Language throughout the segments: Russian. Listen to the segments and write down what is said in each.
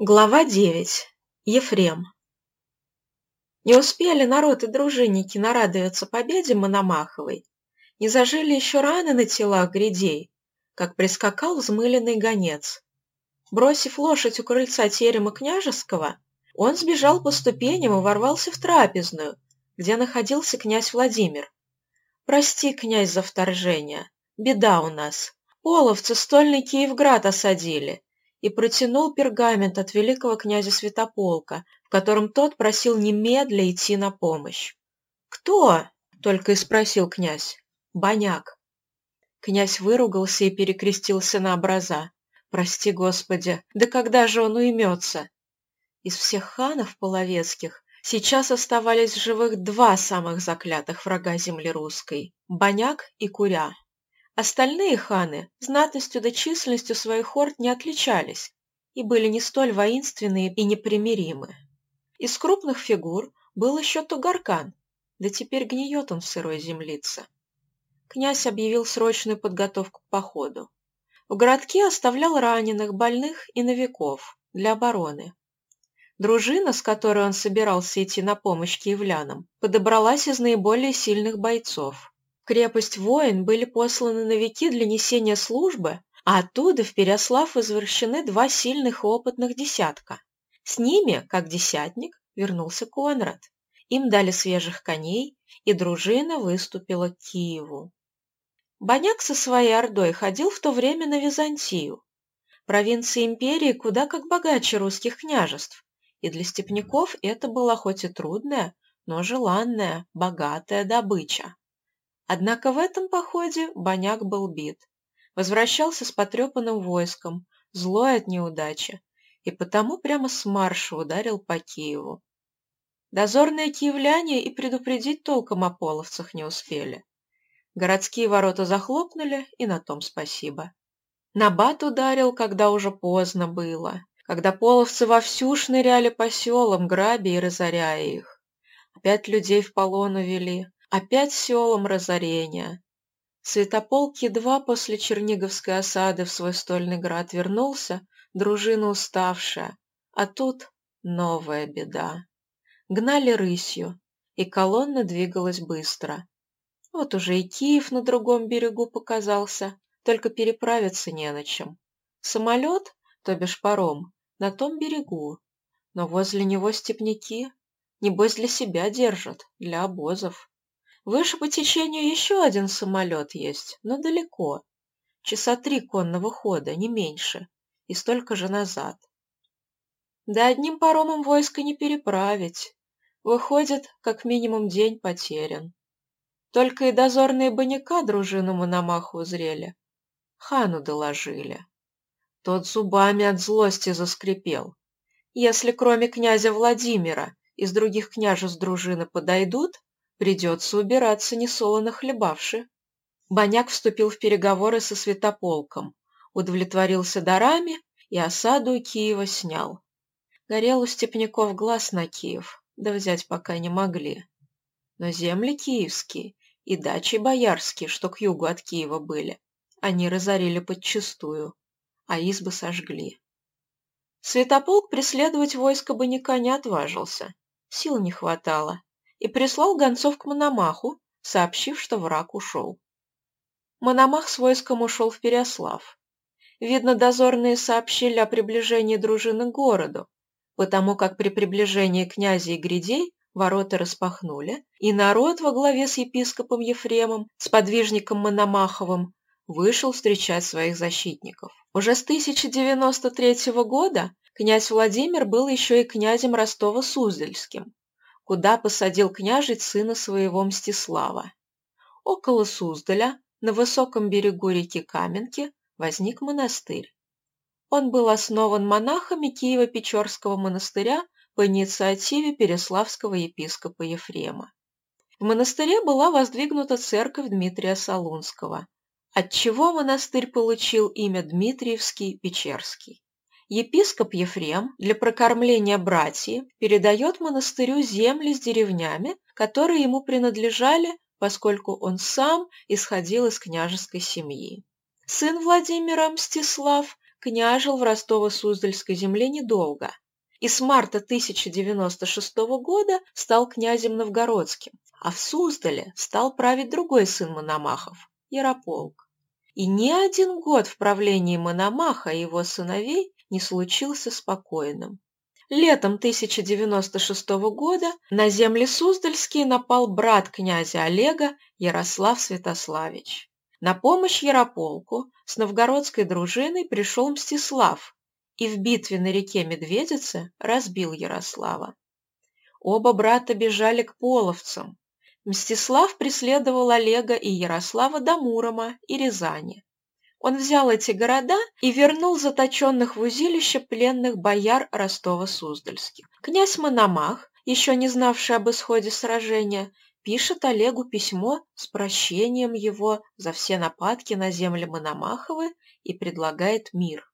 Глава 9. Ефрем. Не успели народ и дружинники нарадоваться победе Мономаховой, не зажили еще раны на телах грядей, как прискакал взмыленный гонец. Бросив лошадь у крыльца терема княжеского, он сбежал по ступеням и ворвался в трапезную, где находился князь Владимир. «Прости, князь, за вторжение. Беда у нас. Половцы стольный Киевград осадили» и протянул пергамент от великого князя Святополка, в котором тот просил немедля идти на помощь. «Кто?» — только и спросил князь. «Боняк». Князь выругался и перекрестился на образа. «Прости, Господи, да когда же он уймется?» Из всех ханов половецких сейчас оставались живых два самых заклятых врага земли русской – Боняк и Куря. Остальные ханы знатностью да численностью своих хорд не отличались и были не столь воинственные и непримиримы. Из крупных фигур был еще Тугаркан, да теперь гниет он в сырой землице. Князь объявил срочную подготовку к походу. В городке оставлял раненых, больных и новиков для обороны. Дружина, с которой он собирался идти на помощь киевлянам, подобралась из наиболее сильных бойцов крепость воин были посланы на веки для несения службы, а оттуда в Переослав возвращены два сильных и опытных десятка. С ними, как десятник, вернулся Конрад. Им дали свежих коней, и дружина выступила к Киеву. Боняк со своей ордой ходил в то время на Византию. Провинция империи куда как богаче русских княжеств, и для степняков это была хоть и трудная, но желанная, богатая добыча. Однако в этом походе Боняк был бит. Возвращался с потрепанным войском, злой от неудачи, и потому прямо с марша ударил по Киеву. Дозорные киевляне и предупредить толком о половцах не успели. Городские ворота захлопнули, и на том спасибо. Набат ударил, когда уже поздно было, когда половцы вовсю шныряли по селам, грабя и разоряя их. Опять людей в полон увели, Опять селом разорения. Святополк едва после Черниговской осады в свой стольный град вернулся, дружина уставшая, а тут новая беда. Гнали рысью, и колонна двигалась быстро. Вот уже и Киев на другом берегу показался, только переправиться не на чем. Самолет, то бишь паром, на том берегу, но возле него степняки, небось для себя держат, для обозов. Выше по течению еще один самолет есть, но далеко. Часа три конного хода, не меньше, и столько же назад. Да одним паромом войско не переправить. Выходит, как минимум день потерян. Только и дозорные баняка дружину Мономаху узрели. Хану доложили. Тот зубами от злости заскрипел. Если кроме князя Владимира из других княжеств дружины подойдут, Придется убираться, несолоно хлебавши. Боняк вступил в переговоры со святополком, удовлетворился дарами и осаду Киева снял. Горел у степняков глаз на Киев, да взять пока не могли. Но земли киевские и дачи боярские, что к югу от Киева были, они разорили подчистую, а избы сожгли. Святополк преследовать войско Боняка не отважился, сил не хватало, и прислал гонцов к Мономаху, сообщив, что враг ушел. Мономах с войском ушел в Переослав. Видно, дозорные сообщили о приближении дружины к городу, потому как при приближении князя и грядей ворота распахнули, и народ во главе с епископом Ефремом, с подвижником Мономаховым, вышел встречать своих защитников. Уже с 1093 года князь Владимир был еще и князем Ростова-Суздальским, куда посадил княжить сына своего Мстислава. Около Суздаля, на высоком берегу реки Каменки, возник монастырь. Он был основан монахами Киево-Печорского монастыря по инициативе Переславского епископа Ефрема. В монастыре была воздвигнута церковь Дмитрия Солунского, отчего монастырь получил имя Дмитриевский-Печерский. Епископ Ефрем для прокормления братьев передает монастырю земли с деревнями, которые ему принадлежали, поскольку он сам исходил из княжеской семьи. Сын Владимира Мстислав княжил в Ростово-Суздальской земле недолго и с марта 1096 года стал князем новгородским, а в Суздале стал править другой сын Мономахов – Ярополк. И ни один год в правлении Мономаха и его сыновей не случился спокойным. Летом 1096 года на земли Суздальские напал брат князя Олега Ярослав Святославич. На помощь Ярополку с новгородской дружиной пришел Мстислав и в битве на реке Медведице разбил Ярослава. Оба брата бежали к половцам. Мстислав преследовал Олега и Ярослава до Мурома и Рязани. Он взял эти города и вернул заточенных в узилище пленных бояр Ростова-Суздальских. Князь Мономах, еще не знавший об исходе сражения, пишет Олегу письмо с прощением его за все нападки на земли Мономаховы и предлагает мир.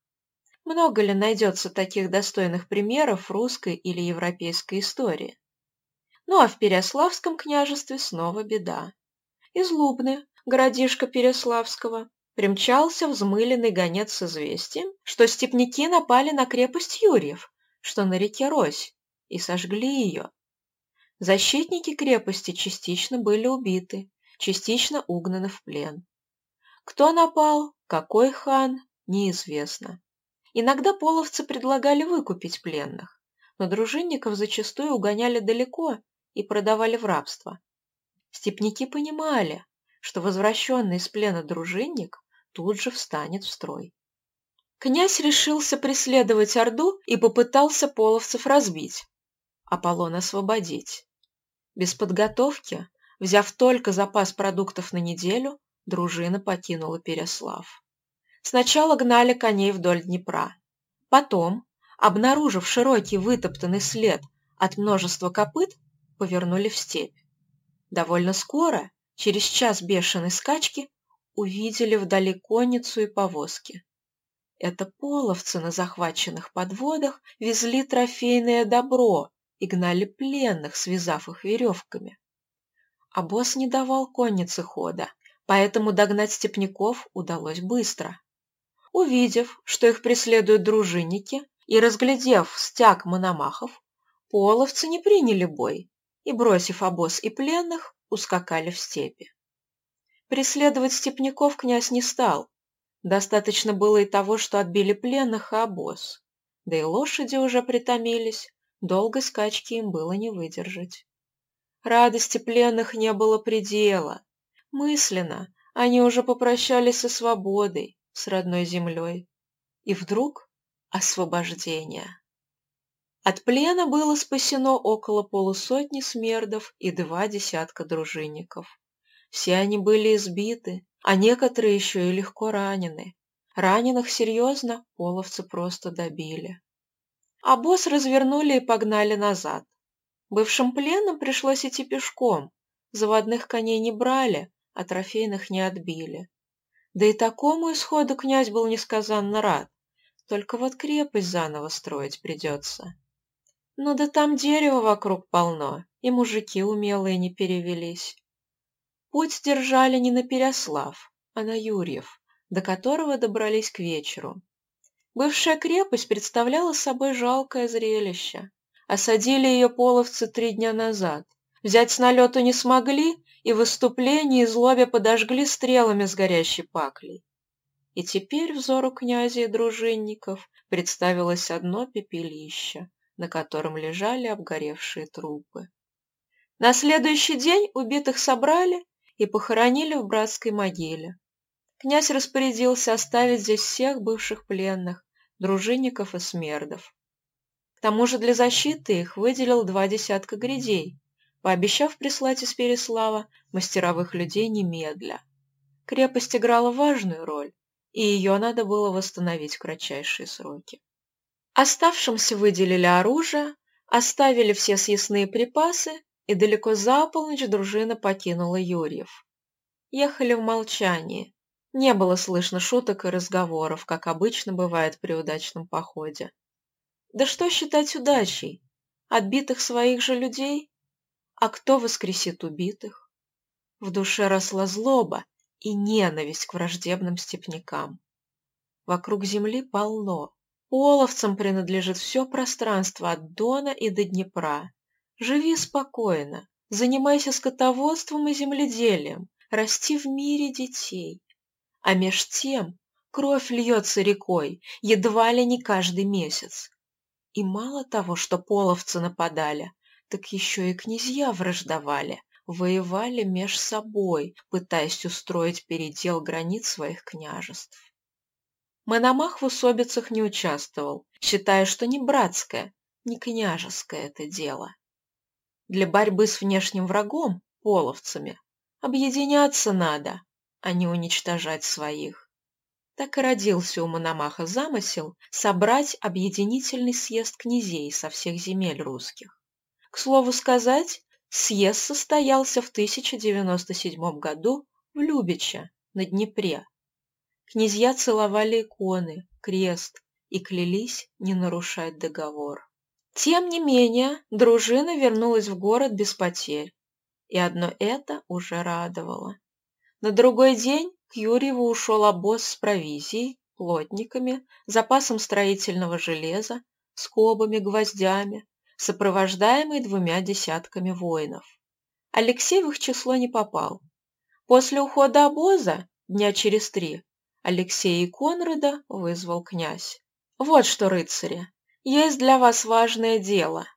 Много ли найдется таких достойных примеров русской или европейской истории? Ну а в Переславском княжестве снова беда. Из Лубны, городишка Переславского, примчался взмыленный гонец с известием, что степняки напали на крепость Юрьев, что на реке Рось, и сожгли ее. Защитники крепости частично были убиты, частично угнаны в плен. Кто напал, какой хан, неизвестно. Иногда половцы предлагали выкупить пленных, но дружинников зачастую угоняли далеко и продавали в рабство. Степники понимали, что возвращенный из плена дружинник тут же встанет в строй. Князь решился преследовать Орду и попытался половцев разбить, Аполлон освободить. Без подготовки, взяв только запас продуктов на неделю, дружина покинула Переслав. Сначала гнали коней вдоль Днепра. Потом, обнаружив широкий вытоптанный след от множества копыт, повернули в степь. Довольно скоро, через час бешеной скачки, увидели вдали конницу и повозки. Это половцы на захваченных подводах везли трофейное добро, и гнали пленных, связав их веревками. А босс не давал коннице хода, поэтому догнать степняков удалось быстро. Увидев, что их преследуют дружинники, и разглядев стяг мономахов, половцы не приняли бой и, бросив обоз и пленных, ускакали в степи. Преследовать степняков князь не стал. Достаточно было и того, что отбили пленных и обоз. Да и лошади уже притомились, Долгой скачки им было не выдержать. Радости пленных не было предела. Мысленно они уже попрощались со свободой, с родной землей. И вдруг освобождение. От плена было спасено около полусотни смердов и два десятка дружинников. Все они были избиты, а некоторые еще и легко ранены. Раненых серьезно половцы просто добили а босс развернули и погнали назад. Бывшим пленным пришлось идти пешком, заводных коней не брали, а трофейных не отбили. Да и такому исходу князь был несказанно рад, только вот крепость заново строить придется. Ну да там дерева вокруг полно, и мужики умелые не перевелись. Путь держали не на Переслав, а на Юрьев, до которого добрались к вечеру. Бывшая крепость представляла собой жалкое зрелище. Осадили ее половцы три дня назад. Взять с налету не смогли, и в выступлении злобе подожгли стрелами с горящей паклей. И теперь взору князя и дружинников представилось одно пепелище, на котором лежали обгоревшие трупы. На следующий день убитых собрали и похоронили в братской могиле. Князь распорядился оставить здесь всех бывших пленных, дружинников и смердов. К тому же для защиты их выделил два десятка грядей, пообещав прислать из Переслава мастеровых людей немедля. Крепость играла важную роль, и ее надо было восстановить в кратчайшие сроки. Оставшимся выделили оружие, оставили все съестные припасы, и далеко за полночь дружина покинула Юрьев. Ехали в молчании, не было слышно шуток и разговоров, как обычно бывает при удачном походе. Да что считать удачей? Отбитых своих же людей? А кто воскресит убитых? В душе росла злоба и ненависть к враждебным степнякам. Вокруг земли полно. Половцам принадлежит все пространство от Дона и до Днепра. Живи спокойно, занимайся скотоводством и земледелием, расти в мире детей. А меж тем кровь льется рекой, едва ли не каждый месяц. И мало того, что половцы нападали, так еще и князья враждовали, воевали меж собой, пытаясь устроить передел границ своих княжеств. Мономах в усобицах не участвовал, считая, что не братское, не княжеское это дело. Для борьбы с внешним врагом, половцами, объединяться надо, а не уничтожать своих. Так и родился у Мономаха замысел собрать объединительный съезд князей со всех земель русских. К слову сказать, съезд состоялся в 1097 году в Любиче на Днепре. Князья целовали иконы, крест и клялись не нарушать договор. Тем не менее, дружина вернулась в город без потерь, и одно это уже радовало. На другой день к Юрьеву ушел обоз с провизией, плотниками, запасом строительного железа, скобами, гвоздями, сопровождаемый двумя десятками воинов. Алексей в их число не попал. После ухода обоза, дня через три, Алексея и Конрада вызвал князь. «Вот что, рыцари, есть для вас важное дело.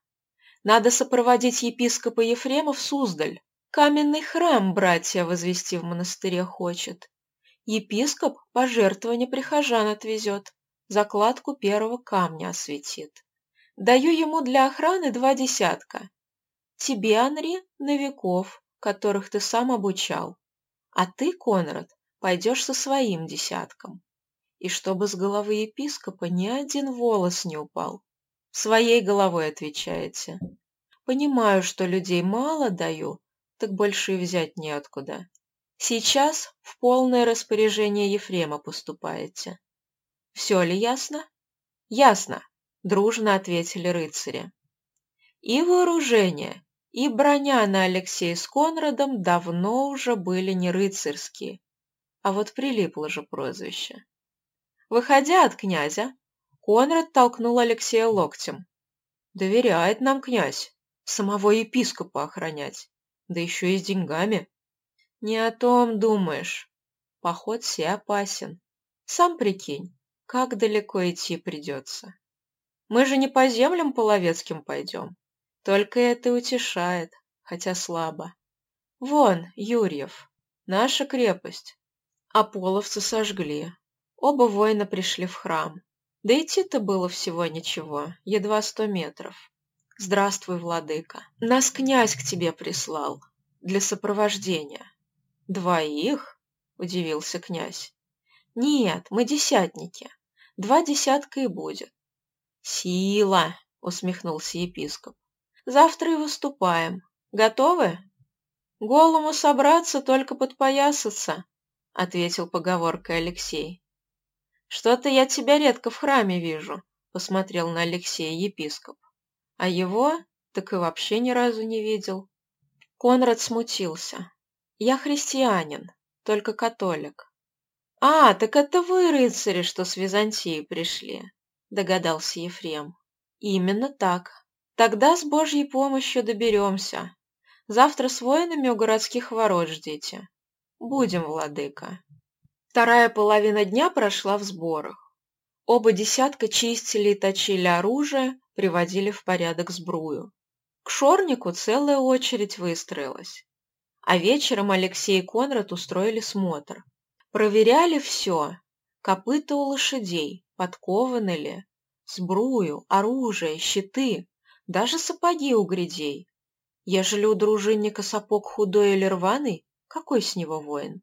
Надо сопроводить епископа Ефрема в Суздаль. Каменный храм братья возвести в монастыре хочет. Епископ пожертвование прихожан отвезет, закладку первого камня осветит. Даю ему для охраны два десятка. Тебе, Анри, новиков, которых ты сам обучал. А ты, Конрад, пойдешь со своим десятком. И чтобы с головы епископа ни один волос не упал. Своей головой отвечаете. Понимаю, что людей мало даю, так больше и взять неоткуда. Сейчас в полное распоряжение Ефрема поступаете. Все ли ясно? Ясно, дружно ответили рыцари. И вооружение, и броня на Алексея с Конрадом давно уже были не рыцарские, а вот прилипло же прозвище. Выходя от князя, Конрад толкнул Алексея локтем. «Доверяет нам князь, самого епископа охранять, да еще и с деньгами». «Не о том думаешь. Поход все опасен. Сам прикинь, как далеко идти придется. Мы же не по землям половецким пойдем. Только это утешает, хотя слабо. Вон, Юрьев, наша крепость. А половцы сожгли. Оба воина пришли в храм. Да идти-то было всего ничего, едва сто метров. «Здравствуй, владыка. Нас князь к тебе прислал. Для сопровождения». «Двоих?» – удивился князь. «Нет, мы десятники. Два десятка и будет». «Сила!» – усмехнулся епископ. «Завтра и выступаем. Готовы?» «Голому собраться, только подпоясаться», — ответил поговоркой Алексей. «Что-то я тебя редко в храме вижу», — посмотрел на Алексея епископ. «А его так и вообще ни разу не видел». Конрад смутился. Я христианин, только католик. А, так это вы, рыцари, что с Византии пришли, догадался Ефрем. Именно так. Тогда с Божьей помощью доберемся. Завтра с воинами у городских ворот ждите. Будем, владыка. Вторая половина дня прошла в сборах. Оба десятка чистили и точили оружие, приводили в порядок сбрую. К шорнику целая очередь выстроилась. А вечером Алексей и Конрад устроили смотр. Проверяли все. Копыта у лошадей, подкованы ли, сбрую, оружие, щиты, даже сапоги у грядей. Ежели у дружинника сапог худой или рваный, какой с него воин?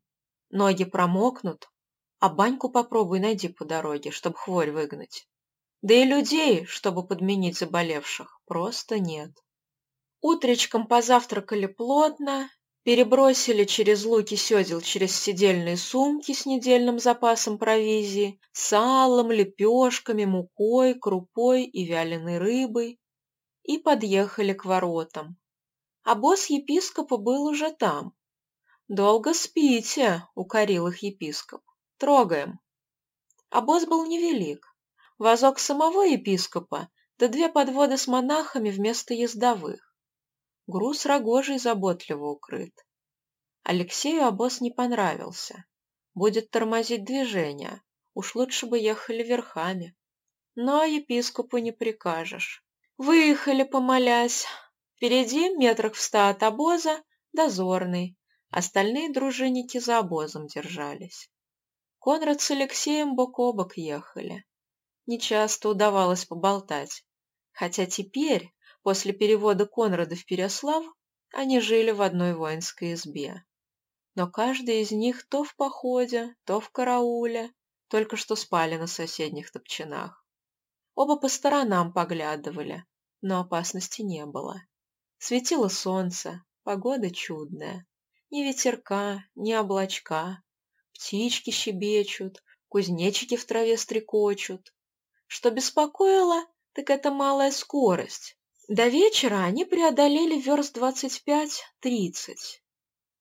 Ноги промокнут, а баньку попробуй найди по дороге, чтобы хворь выгнать. Да и людей, чтобы подменить заболевших, просто нет. Утречком позавтракали плотно, перебросили через луки седел через сидельные сумки с недельным запасом провизии, салом, лепешками, мукой, крупой и вяленой рыбой и подъехали к воротам. А босс епископа был уже там. «Долго спите», — укорил их епископ. «Трогаем». Обоз был невелик. Возок самого епископа, да две подводы с монахами вместо ездовых. Груз рогожий заботливо укрыт. Алексею обоз не понравился. Будет тормозить движение. Уж лучше бы ехали верхами. Но епископу не прикажешь. Выехали, помолясь. Впереди, метрах в ста от обоза, дозорный. Остальные дружинники за обозом держались. Конрад с Алексеем бок о бок ехали. Нечасто удавалось поболтать. Хотя теперь, после перевода Конрада в Переслав, они жили в одной воинской избе. Но каждый из них то в походе, то в карауле, только что спали на соседних топчинах. Оба по сторонам поглядывали, но опасности не было. Светило солнце, погода чудная. Ни ветерка, ни облачка, птички щебечут, кузнечики в траве стрекочут. Что беспокоило, так это малая скорость. До вечера они преодолели верст двадцать пять-тридцать.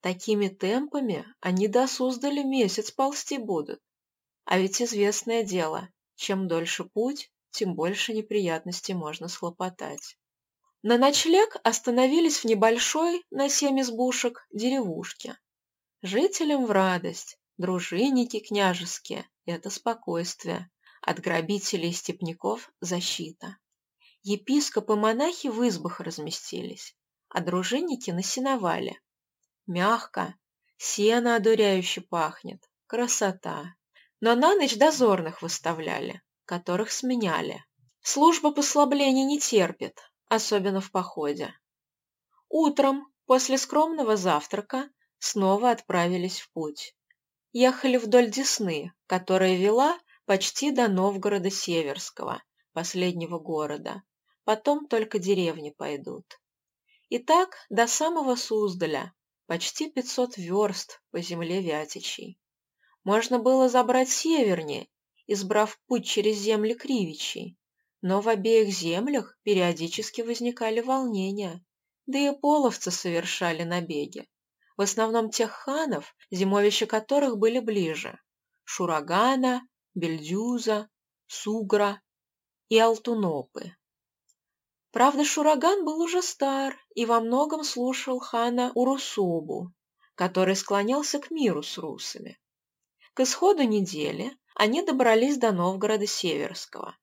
Такими темпами они до Суздали месяц ползти будут. А ведь известное дело, чем дольше путь, тем больше неприятностей можно схлопотать. На ночлег остановились в небольшой, на семь избушек, деревушке. Жителям в радость, Дружинники княжеские — это спокойствие, от грабителей и степняков — защита. Епископы и монахи в избах разместились, а дружинники насиновали. Мягко, сено одуряюще пахнет, красота. Но на ночь дозорных выставляли, которых сменяли. Служба послаблений не терпит, особенно в походе. Утром, после скромного завтрака, снова отправились в путь ехали вдоль Десны, которая вела почти до Новгорода Северского, последнего города. Потом только деревни пойдут. И так до самого Суздаля, почти 500 верст по земле Вятичей. Можно было забрать севернее, избрав путь через земли Кривичей, но в обеих землях периодически возникали волнения, да и половцы совершали набеги в основном тех ханов, зимовища которых были ближе – Шурагана, Бельдюза, Сугра и Алтунопы. Правда, Шураган был уже стар и во многом слушал хана Урусубу, который склонялся к миру с русами. К исходу недели они добрались до Новгорода Северского.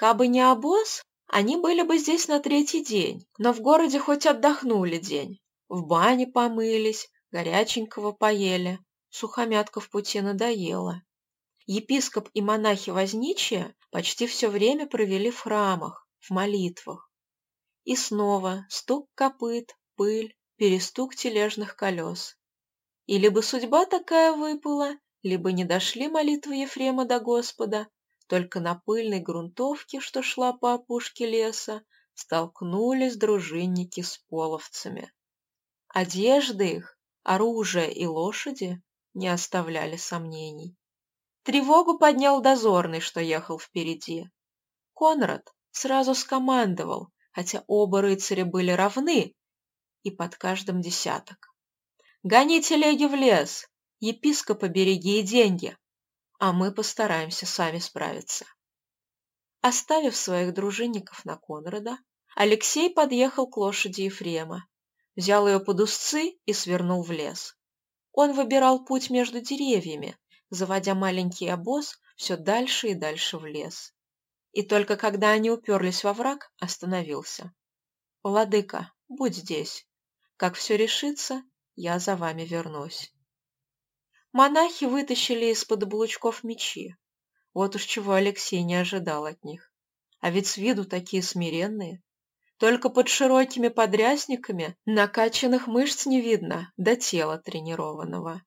Кабы не обоз, они были бы здесь на третий день, но в городе хоть отдохнули день, в бане помылись, горяченького поели, сухомятка в пути надоела. Епископ и монахи возничие почти все время провели в храмах, в молитвах. И снова стук копыт, пыль, перестук тележных колес. И либо судьба такая выпала, либо не дошли молитвы Ефрема до Господа, только на пыльной грунтовке, что шла по опушке леса, столкнулись дружинники с половцами. Одежды их, оружие и лошади не оставляли сомнений. Тревогу поднял дозорный, что ехал впереди. Конрад сразу скомандовал, хотя оба рыцаря были равны, и под каждым десяток. «Гони телеги в лес, епископа береги и деньги, а мы постараемся сами справиться». Оставив своих дружинников на Конрада, Алексей подъехал к лошади Ефрема взял ее под узцы и свернул в лес. Он выбирал путь между деревьями, заводя маленький обоз все дальше и дальше в лес. И только когда они уперлись во враг, остановился. «Владыка, будь здесь. Как все решится, я за вами вернусь». Монахи вытащили из-под облучков мечи. Вот уж чего Алексей не ожидал от них. А ведь с виду такие смиренные. Только под широкими подрясниками накачанных мышц не видно, до тела тренированного.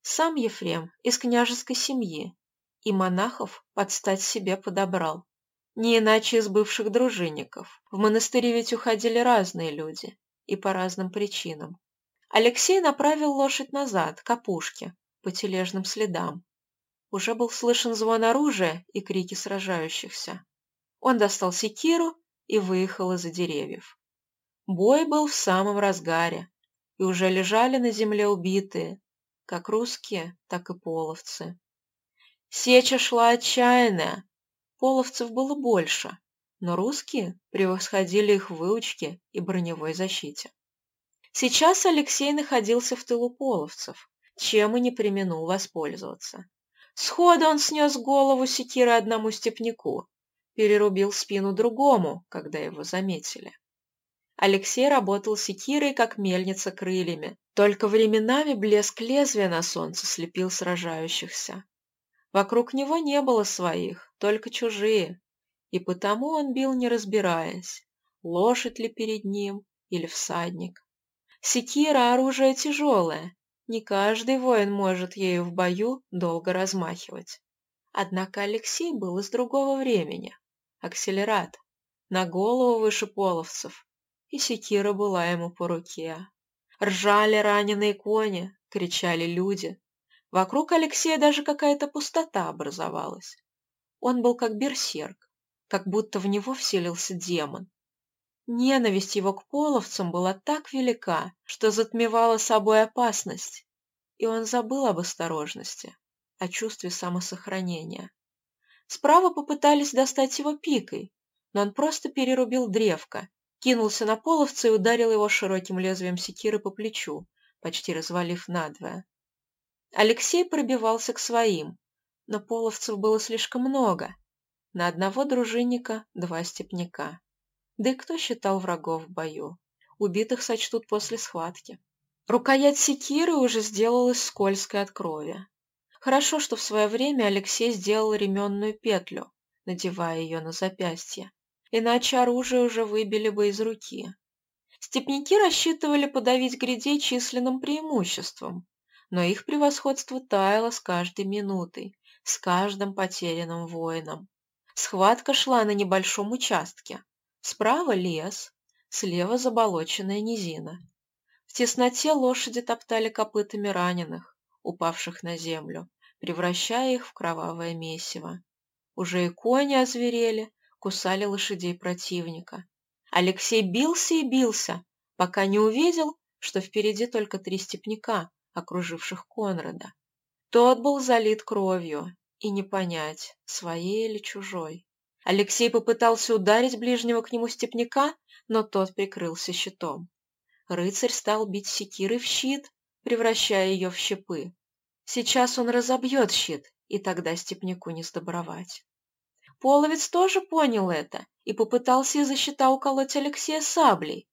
Сам Ефрем из княжеской семьи, и монахов под стать себе подобрал. Не иначе из бывших дружинников. В монастыре ведь уходили разные люди, и по разным причинам. Алексей направил лошадь назад, к опушке, по тележным следам. Уже был слышен звон оружия и крики сражающихся. Он достал секиру и выехал из-за деревьев. Бой был в самом разгаре, и уже лежали на земле убитые, как русские, так и половцы. Сеча шла отчаянная. Половцев было больше, но русские превосходили их в выучке и броневой защите. Сейчас Алексей находился в тылу половцев, чем и не применул воспользоваться. Сходу он снес голову секиры одному степняку, перерубил спину другому, когда его заметили. Алексей работал секирой, как мельница крыльями, только временами блеск лезвия на солнце слепил сражающихся. Вокруг него не было своих, только чужие, и потому он бил не разбираясь, лошадь ли перед ним или всадник. Секира – оружие тяжелое, не каждый воин может ею в бою долго размахивать. Однако Алексей был из другого времени. Акселерат. На голову выше половцев. И секира была ему по руке. Ржали раненые кони, кричали люди. Вокруг Алексея даже какая-то пустота образовалась. Он был как берсерк, как будто в него вселился демон. Ненависть его к половцам была так велика, что затмевала собой опасность, и он забыл об осторожности, о чувстве самосохранения. Справа попытались достать его пикой, но он просто перерубил древко, кинулся на половца и ударил его широким лезвием секиры по плечу, почти развалив надвое. Алексей пробивался к своим, но половцев было слишком много. На одного дружинника два степняка. Да и кто считал врагов в бою? Убитых сочтут после схватки. Рукоять секиры уже сделалась скользкой от крови. Хорошо, что в свое время Алексей сделал ременную петлю, надевая ее на запястье. Иначе оружие уже выбили бы из руки. Степники рассчитывали подавить грядей численным преимуществом, но их превосходство таяло с каждой минутой, с каждым потерянным воином. Схватка шла на небольшом участке, Справа лес, слева заболоченная низина. В тесноте лошади топтали копытами раненых, упавших на землю, превращая их в кровавое месиво. Уже и кони озверели, кусали лошадей противника. Алексей бился и бился, пока не увидел, что впереди только три степняка, окруживших Конрада. Тот был залит кровью, и не понять, своей или чужой. Алексей попытался ударить ближнего к нему степняка, но тот прикрылся щитом. Рыцарь стал бить секирой в щит, превращая ее в щепы. Сейчас он разобьет щит, и тогда степняку не сдобровать. Половец тоже понял это и попытался из-за щита уколоть Алексея саблей,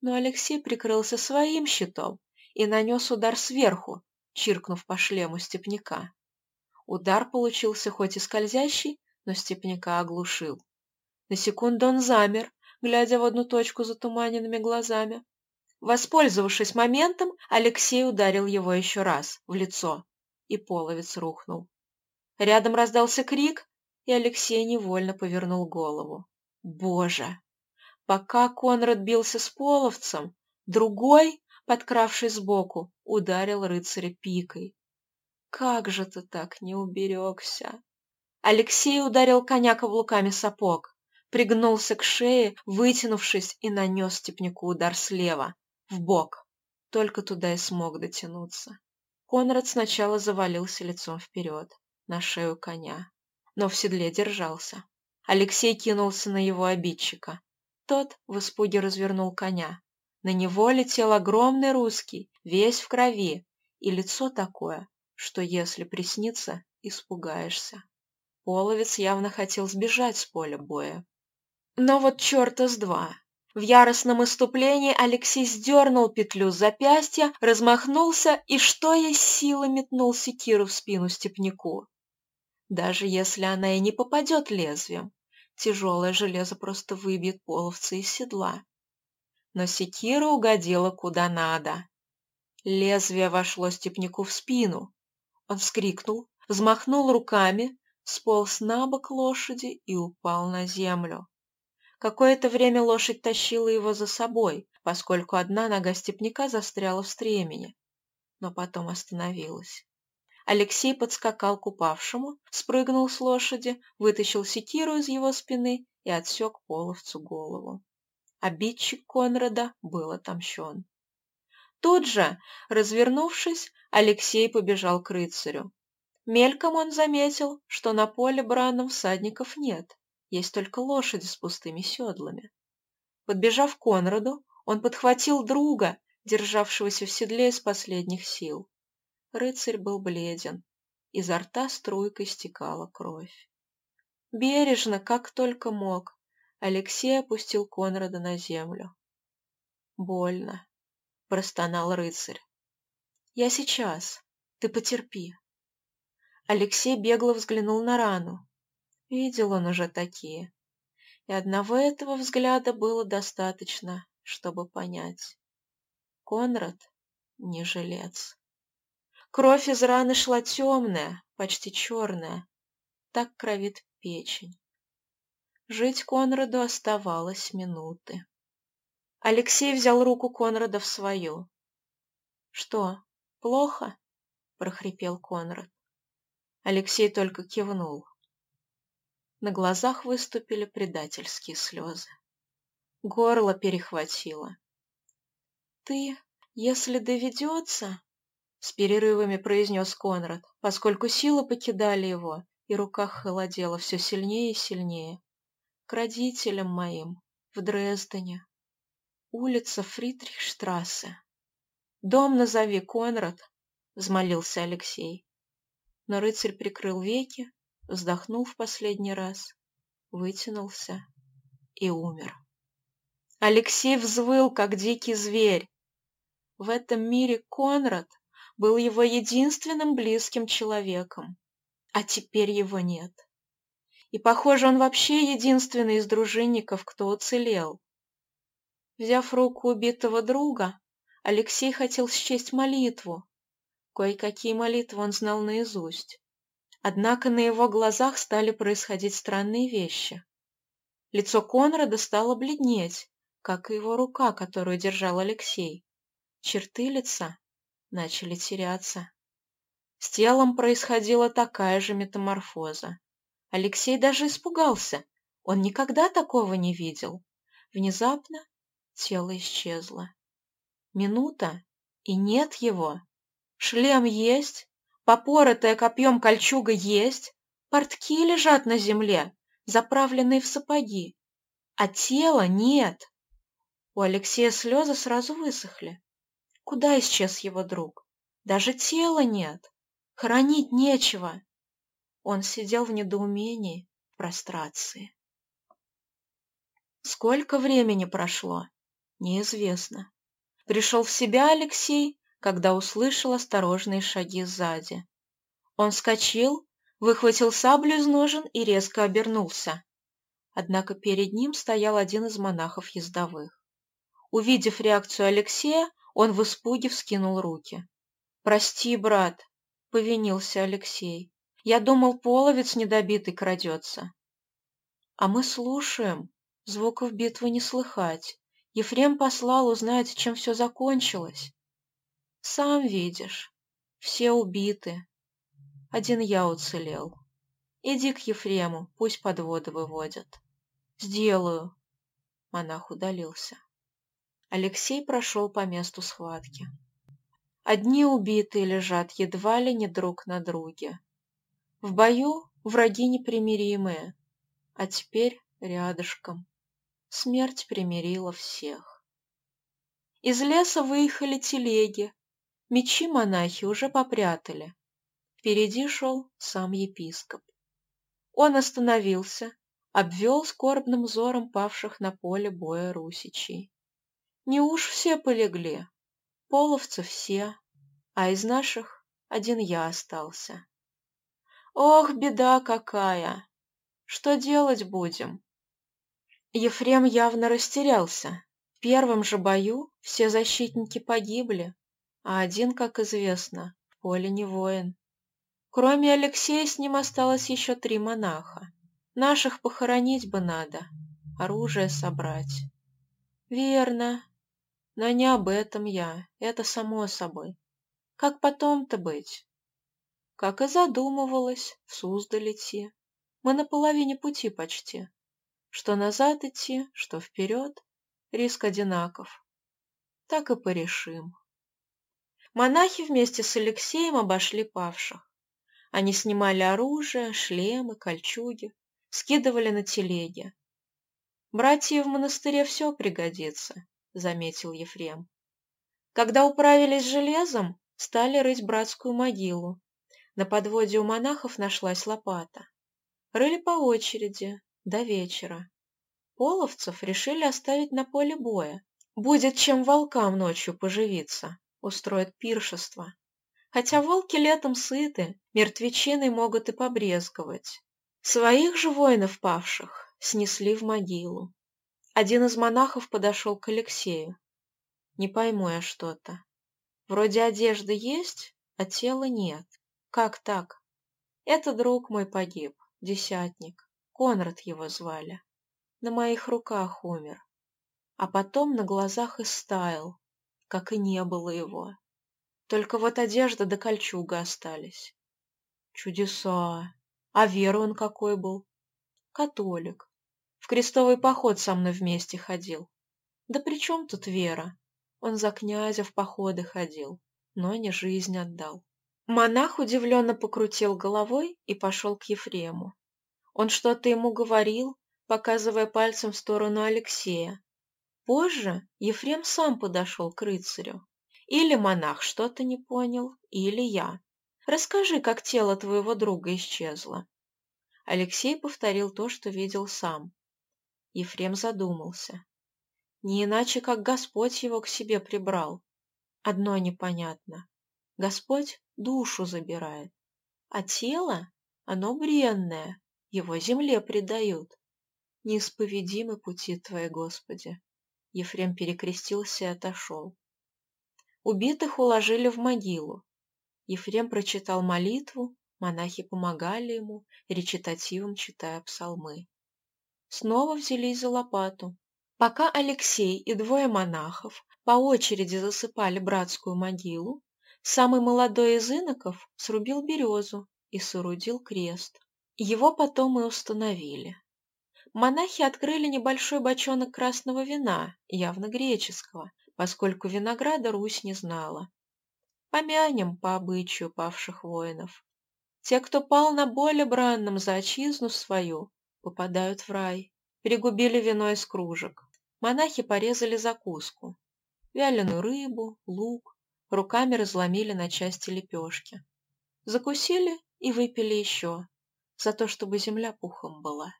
но Алексей прикрылся своим щитом и нанес удар сверху, чиркнув по шлему степняка. Удар получился хоть и скользящий, но степняка оглушил. На секунду он замер, глядя в одну точку затуманенными глазами. Воспользовавшись моментом, Алексей ударил его еще раз, в лицо, и половец рухнул. Рядом раздался крик, и Алексей невольно повернул голову. Боже! Пока Конрад бился с половцем, другой, подкравшись сбоку, ударил рыцаря пикой. Как же ты так не уберегся? Алексей ударил коня каблуками сапог, пригнулся к шее, вытянувшись, и нанес степняку удар слева, в бок. Только туда и смог дотянуться. Конрад сначала завалился лицом вперед, на шею коня, но в седле держался. Алексей кинулся на его обидчика. Тот в испуге развернул коня. На него летел огромный русский, весь в крови, и лицо такое, что если приснится, испугаешься. Половец явно хотел сбежать с поля боя. Но вот черта с два. В яростном иступлении Алексей сдернул петлю с запястья, размахнулся и, что есть силы, метнул секиру в спину степняку. Даже если она и не попадет лезвием, тяжелое железо просто выбьет половца из седла. Но секира угодила куда надо. Лезвие вошло степняку в спину. Он вскрикнул, взмахнул руками, сполз на бок лошади и упал на землю. Какое-то время лошадь тащила его за собой, поскольку одна нога степняка застряла в стремени, но потом остановилась. Алексей подскакал к упавшему, спрыгнул с лошади, вытащил секиру из его спины и отсек половцу голову. Обидчик Конрада был отомщен. Тут же, развернувшись, Алексей побежал к рыцарю. Мельком он заметил, что на поле бранном всадников нет, есть только лошади с пустыми седлами. Подбежав к Конраду, он подхватил друга, державшегося в седле из последних сил. Рыцарь был бледен, изо рта струйкой стекала кровь. Бережно, как только мог, Алексей опустил Конрада на землю. «Больно», — простонал рыцарь. «Я сейчас. Ты потерпи». Алексей бегло взглянул на рану. Видел он уже такие. И одного этого взгляда было достаточно, чтобы понять. Конрад не жилец. Кровь из раны шла темная, почти черная. Так кровит печень. Жить Конраду оставалось минуты. Алексей взял руку Конрада в свою. «Что, плохо?» — прохрипел Конрад. Алексей только кивнул. На глазах выступили предательские слезы. Горло перехватило. «Ты, если доведется...» — с перерывами произнес Конрад, поскольку силы покидали его, и рука холодела все сильнее и сильнее. «К родителям моим, в Дрездене. Улица Фридрихштрассе. Дом назови, Конрад!» — взмолился Алексей. Но рыцарь прикрыл веки, вздохнул в последний раз, вытянулся и умер. Алексей взвыл, как дикий зверь. В этом мире Конрад был его единственным близким человеком, а теперь его нет. И, похоже, он вообще единственный из дружинников, кто уцелел. Взяв руку убитого друга, Алексей хотел счесть молитву. Кое-какие молитвы он знал наизусть. Однако на его глазах стали происходить странные вещи. Лицо Конрада стало бледнеть, как и его рука, которую держал Алексей. Черты лица начали теряться. С телом происходила такая же метаморфоза. Алексей даже испугался. Он никогда такого не видел. Внезапно тело исчезло. Минута, и нет его. Шлем есть, попоротая копьем кольчуга есть, портки лежат на земле, заправленные в сапоги, а тела нет. У Алексея слезы сразу высохли. Куда исчез его друг? Даже тела нет. Хоронить нечего. Он сидел в недоумении, в прострации. Сколько времени прошло, неизвестно. Пришел в себя Алексей, когда услышал осторожные шаги сзади. Он вскочил, выхватил саблю из ножен и резко обернулся. Однако перед ним стоял один из монахов ездовых. Увидев реакцию Алексея, он в испуге вскинул руки. «Прости, брат», — повинился Алексей. «Я думал, половец недобитый крадется». «А мы слушаем. Звуков битвы не слыхать. Ефрем послал узнать, чем все закончилось. Сам видишь, все убиты. Один я уцелел. Иди к Ефрему, пусть подводы выводят. Сделаю. Монах удалился. Алексей прошел по месту схватки. Одни убитые лежат едва ли не друг на друге. В бою враги непримиримые, а теперь рядышком. Смерть примирила всех. Из леса выехали телеги, мечи монахи уже попрятали. Впереди шел сам епископ. Он остановился, обвел скорбным взором павших на поле боя русичей. Не уж все полегли, половцы все, а из наших один я остался. Ох, беда какая! Что делать будем? Ефрем явно растерялся. В первом же бою все защитники погибли, а один, как известно, в поле не воин. Кроме Алексея с ним осталось еще три монаха. Наших похоронить бы надо, оружие собрать. Верно, но не об этом я, это само собой. Как потом-то быть? Как и задумывалась, в Суздаль идти. Мы на половине пути почти. Что назад идти, что вперед, риск одинаков. Так и порешим. Монахи вместе с Алексеем обошли павших. Они снимали оружие, шлемы, кольчуги, скидывали на телеги. «Братья в монастыре все пригодится», — заметил Ефрем. Когда управились железом, стали рыть братскую могилу. На подводе у монахов нашлась лопата. Рыли по очереди, до вечера. Половцев решили оставить на поле боя. Будет чем волкам ночью поживиться, устроят пиршество. Хотя волки летом сыты, мертвечины могут и побрезговать. Своих же воинов павших снесли в могилу. Один из монахов подошел к Алексею. Не пойму я что-то. Вроде одежды есть, а тела нет. Как так? Это друг мой погиб, десятник. Конрад его звали. На моих руках умер. А потом на глазах истаял, как и не было его. Только вот одежда да кольчуга остались. Чудеса! А веру он какой был? Католик. В крестовый поход со мной вместе ходил. Да при чем тут вера? Он за князя в походы ходил, но не жизнь отдал. Монах удивленно покрутил головой и пошел к Ефрему. Он что-то ему говорил, показывая пальцем в сторону Алексея. Позже Ефрем сам подошел к рыцарю. Или монах что-то не понял, или я. Расскажи, как тело твоего друга исчезло. Алексей повторил то, что видел сам. Ефрем задумался. Не иначе, как Господь его к себе прибрал. Одно непонятно. Господь душу забирает, а тело, оно бренное, его земле предают. Неисповедимы пути Твои, Господи. Ефрем перекрестился и отошел. Убитых уложили в могилу. Ефрем прочитал молитву, монахи помогали ему, речитативом читая псалмы. Снова взялись за лопату. Пока Алексей и двое монахов по очереди засыпали братскую могилу, самый молодой из иноков срубил березу и соорудил крест. Его потом и установили. Монахи открыли небольшой бочонок красного вина, явно греческого, поскольку винограда Русь не знала. Помянем по обычаю павших воинов. Те, кто пал на более бранном за отчизну свою, попадают в рай. Перегубили вино из кружек. Монахи порезали закуску. Вяленую рыбу, лук, руками разломили на части лепешки. Закусили и выпили еще, за то, чтобы земля пухом была.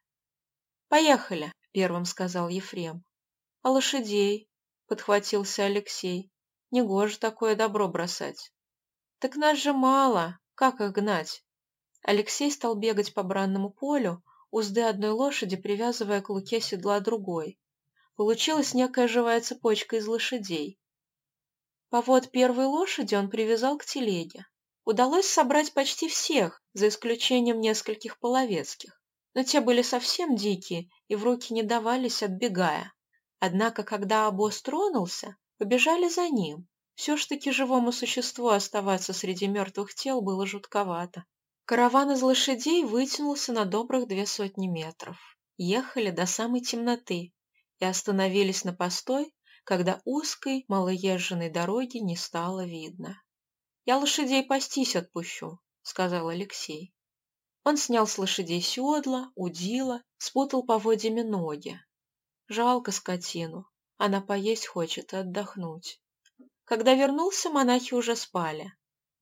«Поехали», — первым сказал Ефрем. «А лошадей?» — подхватился Алексей. «Негоже такое добро бросать». «Так нас же мало, как их гнать?» Алексей стал бегать по бранному полю, узды одной лошади привязывая к луке седла другой. Получилась некая живая цепочка из лошадей. Повод первой лошади он привязал к телеге. Удалось собрать почти всех, за исключением нескольких половецких но те были совсем дикие и в руки не давались, отбегая. Однако, когда обоз тронулся, побежали за ним. Все ж таки живому существу оставаться среди мертвых тел было жутковато. Караван из лошадей вытянулся на добрых две сотни метров. Ехали до самой темноты и остановились на постой, когда узкой, малоезженной дороги не стало видно. «Я лошадей пастись отпущу», — сказал Алексей. Он снял с лошадей седла, удила, спутал поводьями ноги. Жалко скотину, она поесть хочет и отдохнуть. Когда вернулся, монахи уже спали.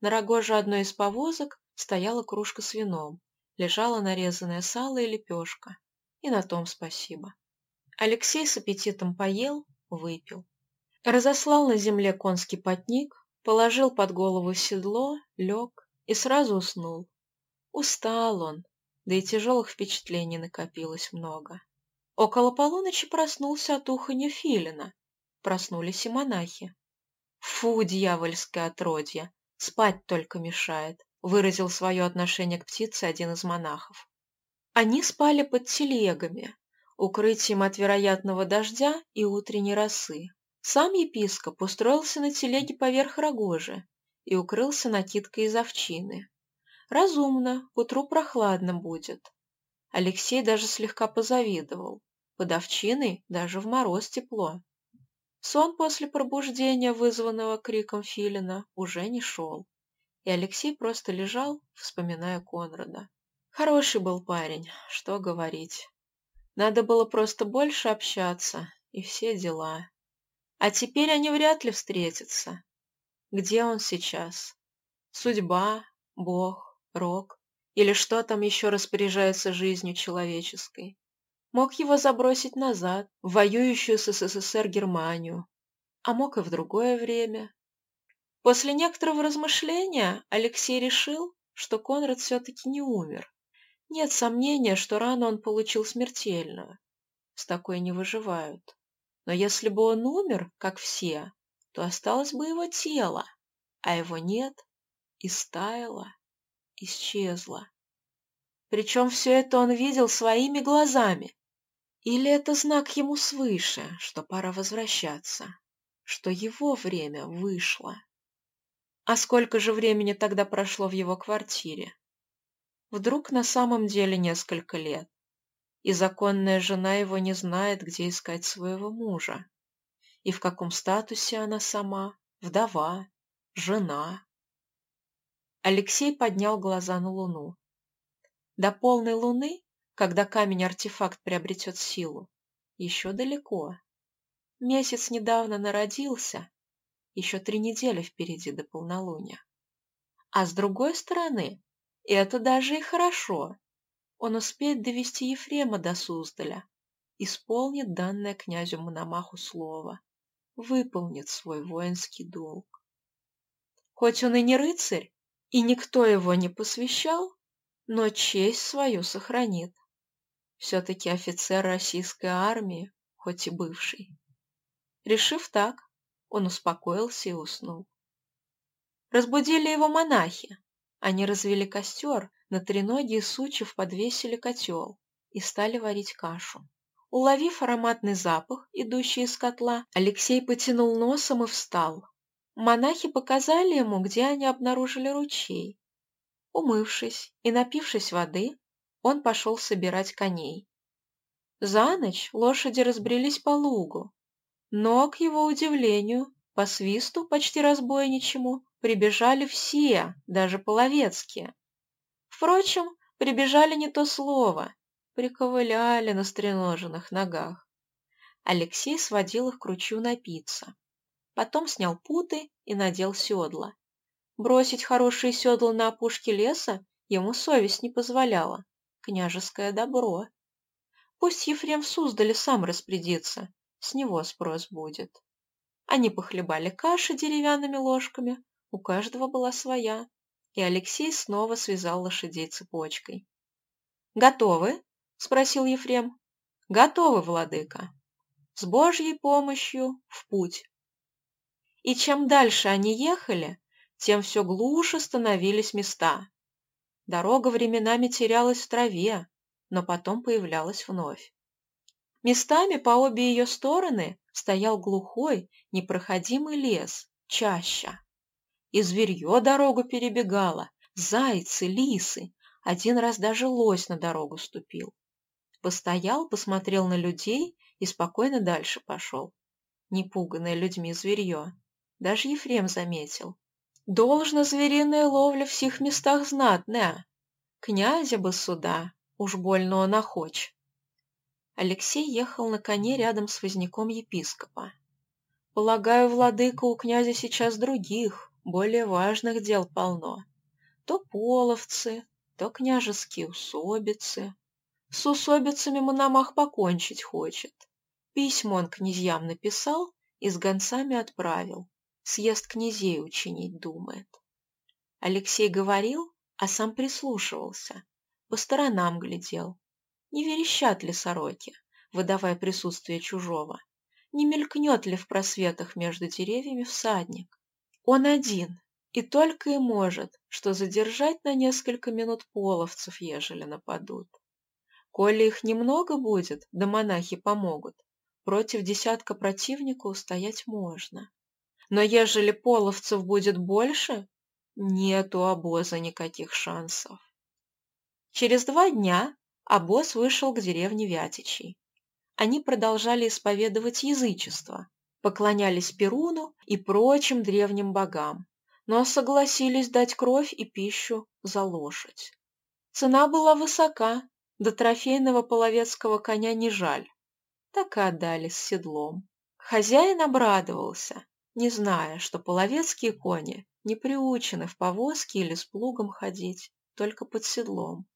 На рогоже одной из повозок стояла кружка с вином, лежала нарезанное сало и лепешка. И на том спасибо. Алексей с аппетитом поел, выпил. Разослал на земле конский потник, положил под голову седло, лег и сразу уснул. Устал он, да и тяжелых впечатлений накопилось много. Около полуночи проснулся от уханья филина. Проснулись и монахи. «Фу, дьявольское отродье! Спать только мешает», — выразил свое отношение к птице один из монахов. Они спали под телегами, укрытием от вероятного дождя и утренней росы. Сам епископ устроился на телеге поверх рогожи и укрылся накидкой из овчины. Разумно, к утру прохладно будет. Алексей даже слегка позавидовал. Под овчиной даже в мороз тепло. Сон после пробуждения, вызванного криком филина, уже не шел. и Алексей просто лежал, вспоминая Конрада. Хороший был парень, что говорить. Надо было просто больше общаться, и все дела. А теперь они вряд ли встретятся. Где он сейчас? Судьба, Бог, Рок или что там еще распоряжается жизнью человеческой? Мог его забросить назад, в воюющую с СССР Германию, а мог и в другое время. После некоторого размышления Алексей решил, что Конрад все-таки не умер. Нет сомнения, что рану он получил смертельную. С такой не выживают. Но если бы он умер, как все, то осталось бы его тело, а его нет, и стаяло, исчезло. Причем все это он видел своими глазами. Или это знак ему свыше, что пора возвращаться, что его время вышло? А сколько же времени тогда прошло в его квартире? Вдруг на самом деле несколько лет, и законная жена его не знает, где искать своего мужа, и в каком статусе она сама, вдова, жена. Алексей поднял глаза на луну. До полной луны когда камень-артефакт приобретет силу, еще далеко. Месяц недавно народился, еще три недели впереди до полнолуния. А с другой стороны, это даже и хорошо. Он успеет довести Ефрема до Суздаля, исполнит данное князю Мономаху слово, выполнит свой воинский долг. Хоть он и не рыцарь, и никто его не посвящал, но честь свою сохранит все-таки офицер российской армии, хоть и бывший. Решив так, он успокоился и уснул. Разбудили его монахи. Они развели костер, на треногие сучьев подвесили котел и стали варить кашу. Уловив ароматный запах, идущий из котла, Алексей потянул носом и встал. Монахи показали ему, где они обнаружили ручей. Умывшись и напившись воды, он пошел собирать коней. За ночь лошади разбрелись по лугу, но, к его удивлению, по свисту почти разбойничему прибежали все, даже половецкие. Впрочем, прибежали не то слово, приковыляли на стреноженных ногах. Алексей сводил их к ручью напиться. Потом снял путы и надел седла. Бросить хорошие седла на опушке леса ему совесть не позволяла княжеское добро. Пусть Ефрем в Суздале сам распорядится, с него спрос будет. Они похлебали каши деревянными ложками, у каждого была своя, и Алексей снова связал лошадей цепочкой. «Готовы?» – спросил Ефрем. «Готовы, владыка. С Божьей помощью в путь». И чем дальше они ехали, тем все глуше становились места. Дорога временами терялась в траве, но потом появлялась вновь. Местами по обе ее стороны стоял глухой, непроходимый лес, чаща. И зверье дорогу перебегало, зайцы, лисы, один раз даже лось на дорогу ступил. Постоял, посмотрел на людей и спокойно дальше пошел. Непуганное людьми зверье. Даже Ефрем заметил. Должна звериная ловля в сих местах знатная. Князя бы сюда, уж больно он охоч. Алексей ехал на коне рядом с возняком епископа. Полагаю, владыка, у князя сейчас других, более важных дел полно. То половцы, то княжеские усобицы. С усобицами Мономах покончить хочет. Письмо он князьям написал и с гонцами отправил съезд князей учинить думает. Алексей говорил, а сам прислушивался, по сторонам глядел. Не верещат ли сороки, выдавая присутствие чужого? Не мелькнет ли в просветах между деревьями всадник? Он один, и только и может, что задержать на несколько минут половцев, ежели нападут. Коли их немного будет, да монахи помогут, против десятка противника устоять можно. Но ежели половцев будет больше, нет у обоза никаких шансов. Через два дня обоз вышел к деревне Вятичей. Они продолжали исповедовать язычество, поклонялись Перуну и прочим древним богам, но согласились дать кровь и пищу за лошадь. Цена была высока, до трофейного половецкого коня не жаль. Так и отдали с седлом. Хозяин обрадовался, не зная, что половецкие кони не приучены в повозке или с плугом ходить, только под седлом.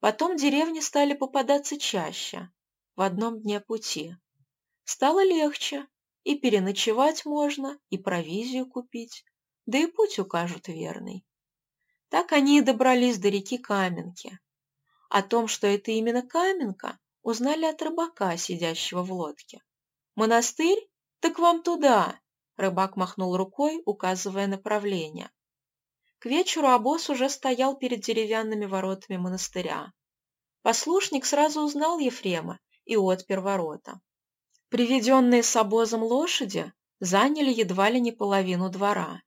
Потом деревни стали попадаться чаще, в одном дне пути. Стало легче, и переночевать можно, и провизию купить, да и путь укажут верный. Так они и добрались до реки Каменки. О том, что это именно Каменка, узнали от рыбака, сидящего в лодке. «Монастырь? Так вам туда!» Рыбак махнул рукой, указывая направление. К вечеру обоз уже стоял перед деревянными воротами монастыря. Послушник сразу узнал Ефрема и отпер ворота. Приведенные с обозом лошади заняли едва ли не половину двора.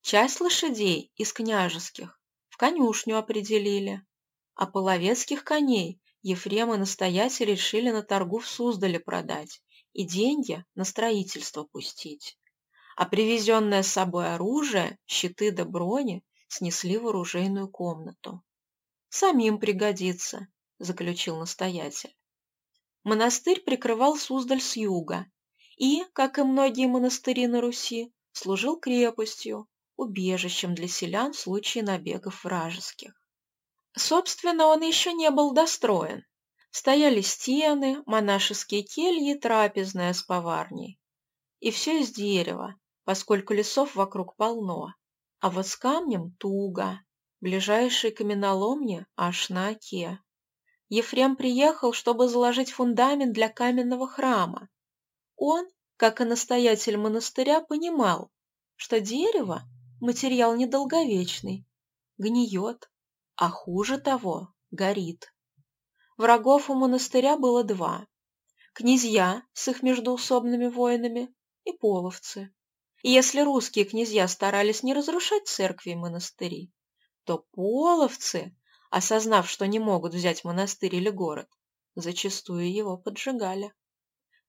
Часть лошадей из княжеских в конюшню определили, а половецких коней Ефрем и настоятель решили на торгу в Суздале продать и деньги на строительство пустить. А привезенное с собой оружие, щиты да брони снесли в оружейную комнату. «Самим пригодится», — заключил настоятель. Монастырь прикрывал Суздаль с юга и, как и многие монастыри на Руси, служил крепостью, убежищем для селян в случае набегов вражеских. Собственно, он еще не был достроен. Стояли стены, монашеские кельи, трапезная с поварней. И все из дерева, поскольку лесов вокруг полно. А вот с камнем туго. Ближайший каменоломни аж на оке. Ефрем приехал, чтобы заложить фундамент для каменного храма. Он, как и настоятель монастыря, понимал, что дерево – материал недолговечный, гниет, а хуже того – горит. Врагов у монастыря было два – князья с их междоусобными воинами и половцы. И если русские князья старались не разрушать церкви и монастыри, то половцы, осознав, что не могут взять монастырь или город, зачастую его поджигали.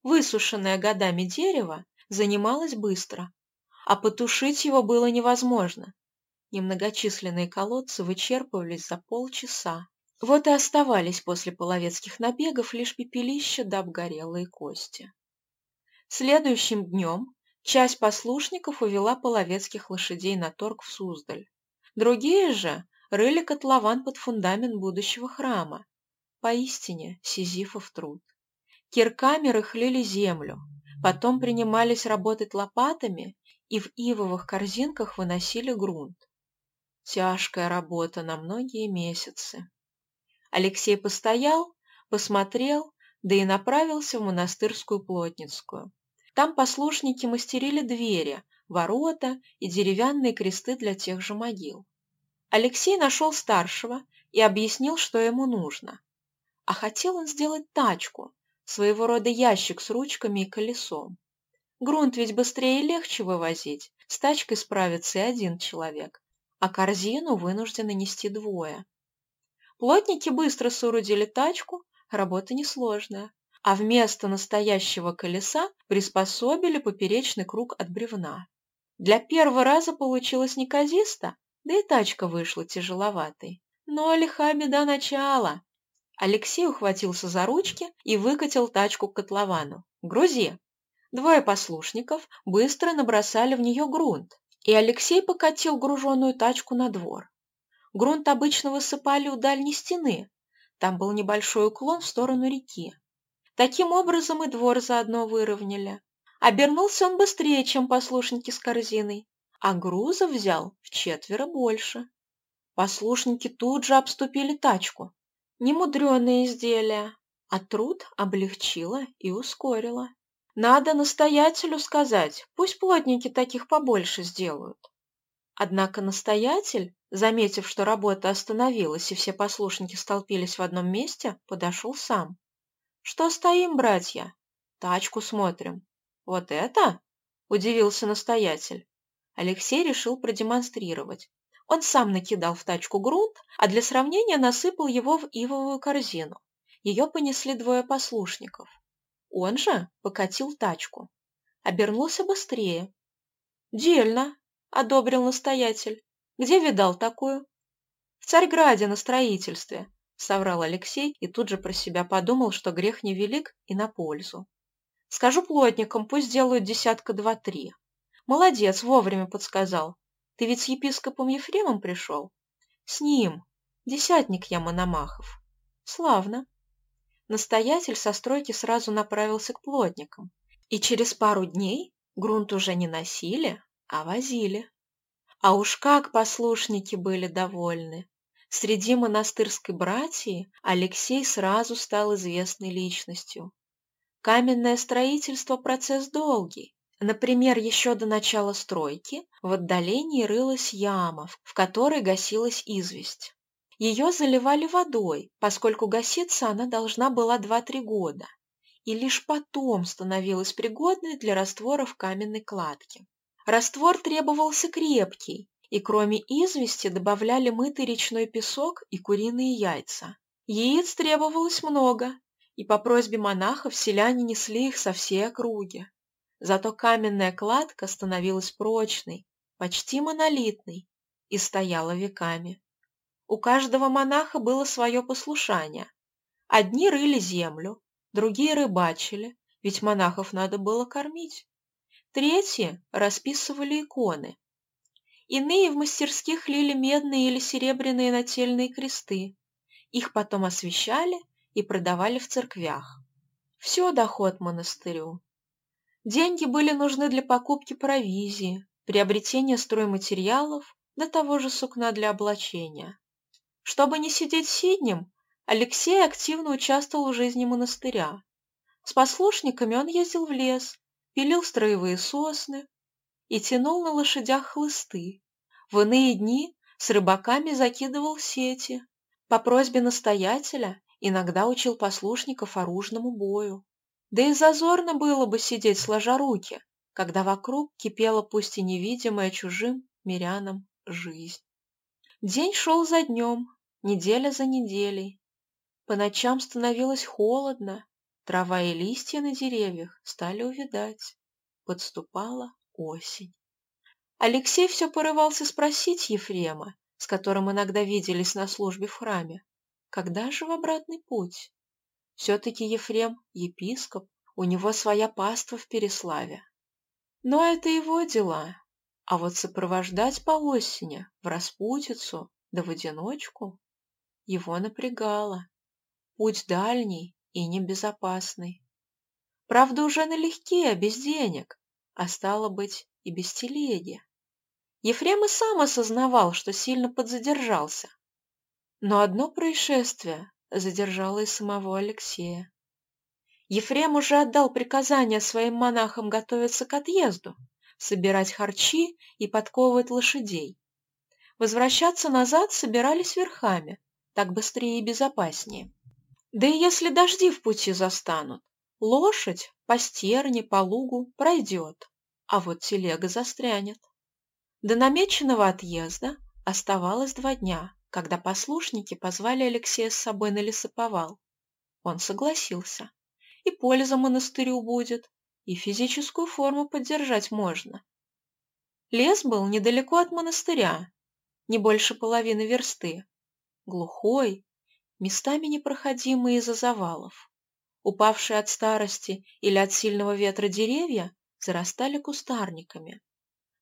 Высушенное годами дерево занималось быстро, а потушить его было невозможно, Немногочисленные колодцы вычерпывались за полчаса. Вот и оставались после половецких набегов лишь пепелища да обгорелые кости. Следующим днем часть послушников увела половецких лошадей на торг в Суздаль. Другие же рыли котлован под фундамент будущего храма. Поистине сизифов труд. Кирками рыхлили землю, потом принимались работать лопатами и в ивовых корзинках выносили грунт. Тяжкая работа на многие месяцы. Алексей постоял, посмотрел, да и направился в монастырскую плотницкую. Там послушники мастерили двери, ворота и деревянные кресты для тех же могил. Алексей нашел старшего и объяснил, что ему нужно. А хотел он сделать тачку, своего рода ящик с ручками и колесом. Грунт ведь быстрее и легче вывозить, с тачкой справится и один человек, а корзину вынуждены нести двое. Плотники быстро соорудили тачку, работа несложная, а вместо настоящего колеса приспособили поперечный круг от бревна. Для первого раза получилось неказисто, да и тачка вышла тяжеловатой. Но лиха беда начала. Алексей ухватился за ручки и выкатил тачку к котловану. «Грузи!» Двое послушников быстро набросали в нее грунт, и Алексей покатил груженную тачку на двор. Грунт обычно высыпали у дальней стены, там был небольшой уклон в сторону реки. Таким образом и двор заодно выровняли. Обернулся он быстрее, чем послушники с корзиной, а груза взял в четверо больше. Послушники тут же обступили тачку. Немудреное изделие, а труд облегчило и ускорило. Надо настоятелю сказать, пусть плотники таких побольше сделают. Однако настоятель, заметив, что работа остановилась и все послушники столпились в одном месте, подошел сам. «Что стоим, братья? Тачку смотрим». «Вот это?» – удивился настоятель. Алексей решил продемонстрировать. Он сам накидал в тачку грунт, а для сравнения насыпал его в ивовую корзину. Ее понесли двое послушников. Он же покатил тачку. Обернулся быстрее. «Дельно! одобрил настоятель. Где видал такую? В Царьграде на строительстве, соврал Алексей и тут же про себя подумал, что грех невелик и на пользу. Скажу плотникам, пусть делают десятка два-три. Молодец, вовремя подсказал. Ты ведь с епископом Ефремом пришел? С ним. Десятник я Мономахов. Славно. Настоятель со стройки сразу направился к плотникам. И через пару дней грунт уже не носили, а возили. А уж как послушники были довольны. Среди монастырской братьи Алексей сразу стал известной личностью. Каменное строительство – процесс долгий. Например, еще до начала стройки в отдалении рылась яма, в которой гасилась известь. Ее заливали водой, поскольку гаситься она должна была 2-3 года, и лишь потом становилась пригодной для раствора в каменной кладке. Раствор требовался крепкий, и кроме извести добавляли мытый речной песок и куриные яйца. Яиц требовалось много, и по просьбе монахов селяне несли их со всей округи. Зато каменная кладка становилась прочной, почти монолитной, и стояла веками. У каждого монаха было свое послушание. Одни рыли землю, другие рыбачили, ведь монахов надо было кормить. Третьи расписывали иконы. Иные в мастерских лили медные или серебряные нательные кресты. Их потом освещали и продавали в церквях. Все доход монастырю. Деньги были нужны для покупки провизии, приобретения стройматериалов, до того же сукна для облачения. Чтобы не сидеть сиднем, Алексей активно участвовал в жизни монастыря. С послушниками он ездил в лес, пилил строевые сосны и тянул на лошадях хлысты. В иные дни с рыбаками закидывал сети. По просьбе настоятеля иногда учил послушников оружному бою. Да и зазорно было бы сидеть сложа руки, когда вокруг кипела пусть и невидимая чужим мирянам жизнь. День шел за днем, неделя за неделей. По ночам становилось холодно, Трава и листья на деревьях стали увядать. Подступала осень. Алексей все порывался спросить Ефрема, с которым иногда виделись на службе в храме, когда же в обратный путь? Все-таки Ефрем – епископ, у него своя паства в Переславе. Но это его дела. А вот сопровождать по осени, в распутицу, да в одиночку, его напрягало. Путь дальний, и небезопасный. Правда, уже налегке, без денег, а стало быть и без телеги. Ефрем и сам осознавал, что сильно подзадержался. Но одно происшествие задержало и самого Алексея. Ефрем уже отдал приказание своим монахам готовиться к отъезду, собирать харчи и подковывать лошадей. Возвращаться назад собирались верхами, так быстрее и безопаснее. Да и если дожди в пути застанут, лошадь по стерне, по лугу пройдет, а вот телега застрянет. До намеченного отъезда оставалось два дня, когда послушники позвали Алексея с собой на лесоповал. Он согласился. И польза монастырю будет, и физическую форму поддержать можно. Лес был недалеко от монастыря, не больше половины версты. Глухой, местами непроходимые из-за завалов. Упавшие от старости или от сильного ветра деревья зарастали кустарниками.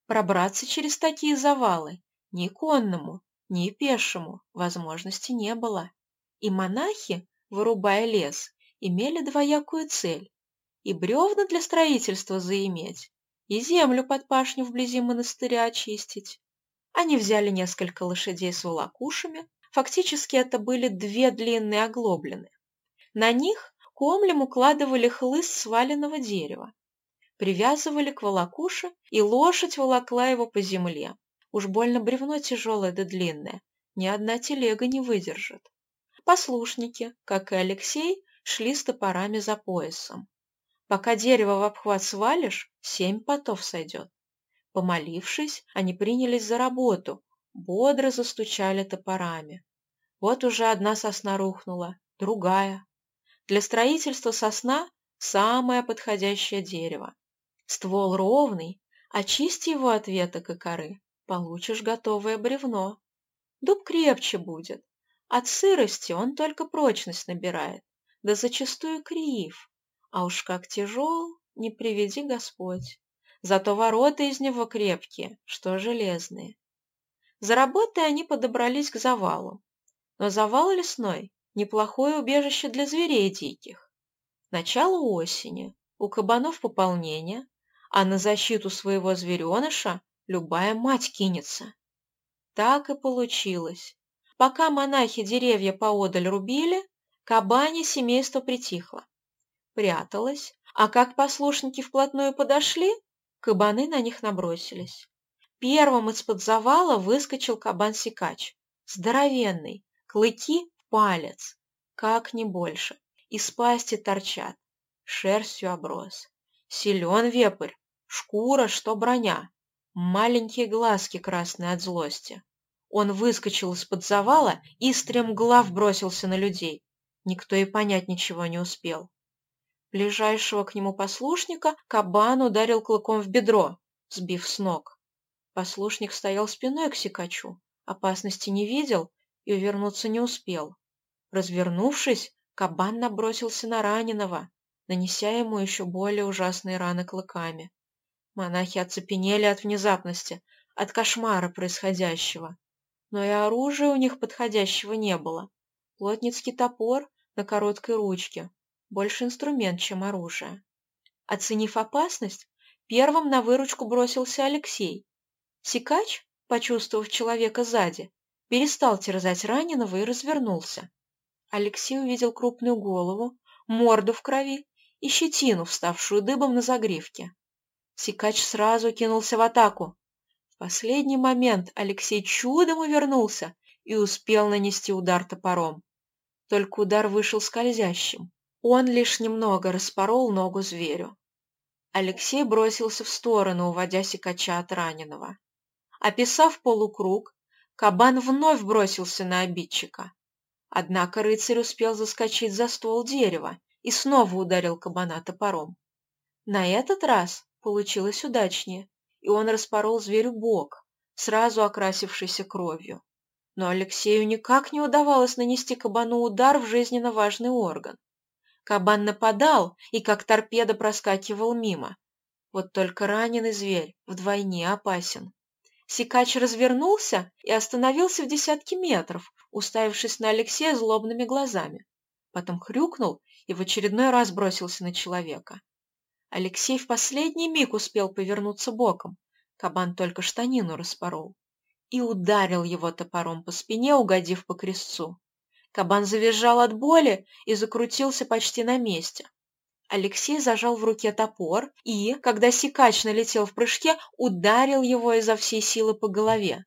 Пробраться через такие завалы ни конному, ни пешему возможности не было. И монахи, вырубая лес, имели двоякую цель – и бревна для строительства заиметь, и землю под пашню вблизи монастыря очистить. Они взяли несколько лошадей с волокушами, Фактически это были две длинные оглоблины. На них комлем укладывали хлыст сваленного дерева. Привязывали к волокуше, и лошадь волокла его по земле. Уж больно бревно тяжелое да длинное, ни одна телега не выдержит. Послушники, как и Алексей, шли с топорами за поясом. Пока дерево в обхват свалишь, семь потов сойдет. Помолившись, они принялись за работу, бодро застучали топорами. Вот уже одна сосна рухнула, другая. Для строительства сосна – самое подходящее дерево. Ствол ровный, очисти его от веток и коры. получишь готовое бревно. Дуб крепче будет. От сырости он только прочность набирает, да зачастую крив. А уж как тяжел, не приведи Господь. Зато ворота из него крепкие, что железные. За работой они подобрались к завалу. Но завал лесной – неплохое убежище для зверей диких. Начало осени, у кабанов пополнение, а на защиту своего звереныша любая мать кинется. Так и получилось. Пока монахи деревья поодаль рубили, кабане семейство притихло. Пряталось, а как послушники вплотную подошли, кабаны на них набросились. Первым из-под завала выскочил кабан-сикач. Здоровенный, клыки палец, как не больше. Из пасти торчат, шерстью оброс. Силен вепрь, шкура, что броня. Маленькие глазки красные от злости. Он выскочил из-под завала и стремглав бросился на людей. Никто и понять ничего не успел. Ближайшего к нему послушника кабан ударил клыком в бедро, сбив с ног. Послушник стоял спиной к сикачу, опасности не видел и увернуться не успел. Развернувшись, кабан набросился на раненого, нанеся ему еще более ужасные раны клыками. Монахи оцепенели от внезапности, от кошмара происходящего. Но и оружия у них подходящего не было. Плотницкий топор на короткой ручке. Больше инструмент, чем оружие. Оценив опасность, первым на выручку бросился Алексей, Сикач, почувствовав человека сзади, перестал терзать раненого и развернулся. Алексей увидел крупную голову, морду в крови и щетину, вставшую дыбом на загривке. Сикач сразу кинулся в атаку. В последний момент Алексей чудом увернулся и успел нанести удар топором. Только удар вышел скользящим. Он лишь немного распорол ногу зверю. Алексей бросился в сторону, уводя Сикача от раненого. Описав полукруг, кабан вновь бросился на обидчика. Однако рыцарь успел заскочить за ствол дерева и снова ударил кабана топором. На этот раз получилось удачнее, и он распорол зверю бок, сразу окрасившийся кровью. Но Алексею никак не удавалось нанести кабану удар в жизненно важный орган. Кабан нападал и как торпеда проскакивал мимо. Вот только раненый зверь вдвойне опасен. Сикач развернулся и остановился в десятке метров, уставившись на Алексея злобными глазами. Потом хрюкнул и в очередной раз бросился на человека. Алексей в последний миг успел повернуться боком, кабан только штанину распорол, и ударил его топором по спине, угодив по крестцу. Кабан завизжал от боли и закрутился почти на месте. Алексей зажал в руке топор и, когда сикач налетел в прыжке, ударил его изо всей силы по голове.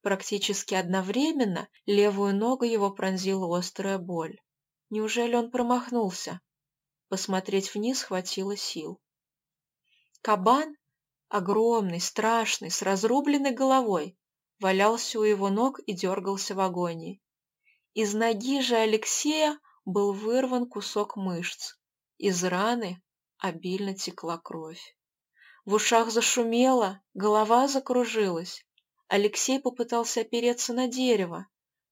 Практически одновременно левую ногу его пронзила острая боль. Неужели он промахнулся? Посмотреть вниз хватило сил. Кабан, огромный, страшный, с разрубленной головой, валялся у его ног и дергался в агонии. Из ноги же Алексея был вырван кусок мышц, из раны обильно текла кровь. В ушах зашумело, голова закружилась. Алексей попытался опереться на дерево,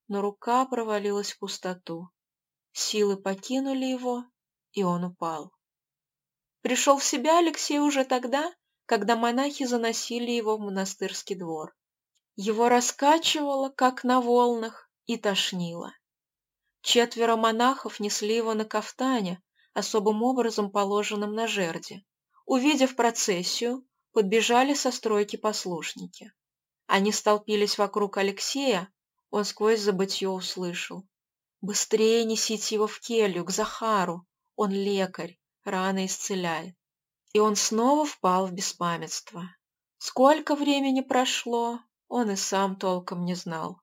но рука провалилась в пустоту. Силы покинули его, и он упал. Пришел в себя Алексей уже тогда, когда монахи заносили его в монастырский двор. Его раскачивало, как на волнах, и тошнило. Четверо монахов несли его на кафтане, особым образом положенным на жерди. Увидев процессию, подбежали со стройки послушники. Они столпились вокруг Алексея, он сквозь забытье услышал. «Быстрее несите его в келью, к Захару, он лекарь, рано исцеляет». И он снова впал в беспамятство. Сколько времени прошло, он и сам толком не знал.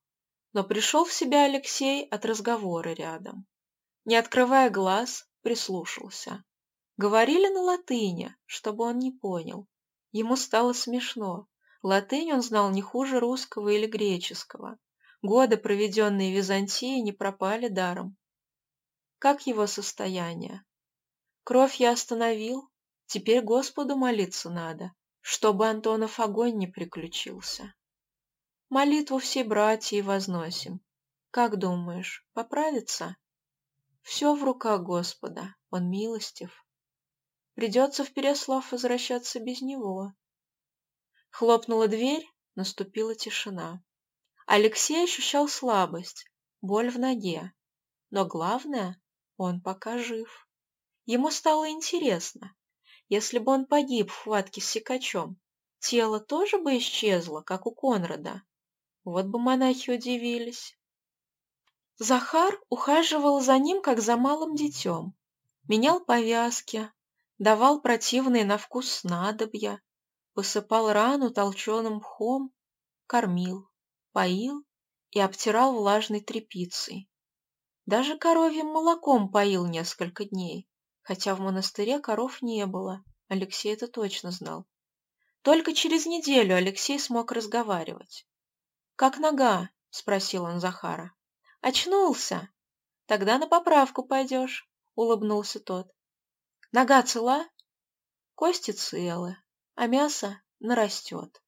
Но пришел в себя Алексей от разговора рядом. Не открывая глаз, прислушался. Говорили на латыни, чтобы он не понял. Ему стало смешно. Латынь он знал не хуже русского или греческого. Годы, проведенные в Византии, не пропали даром. Как его состояние? Кровь я остановил, теперь Господу молиться надо, чтобы Антонов огонь не приключился. Молитву всей братьей возносим. Как думаешь, поправится? Все в руках Господа, Он милостив. Придется в Переслав возвращаться без него. Хлопнула дверь, наступила тишина. Алексей ощущал слабость, боль в ноге. Но главное, он пока жив. Ему стало интересно, если бы он погиб в хватке с сикачом, тело тоже бы исчезло, как у Конрада. Вот бы монахи удивились. Захар ухаживал за ним, как за малым детем. Менял повязки, давал противные на вкус снадобья, посыпал рану толченым мхом, кормил, поил и обтирал влажной тряпицей. Даже коровьим молоком поил несколько дней, хотя в монастыре коров не было, Алексей это точно знал. Только через неделю Алексей смог разговаривать. «Как нога?» — спросил он Захара. «Очнулся? Тогда на поправку пойдешь», — улыбнулся тот. «Нога цела?» «Кости целы, а мясо нарастет».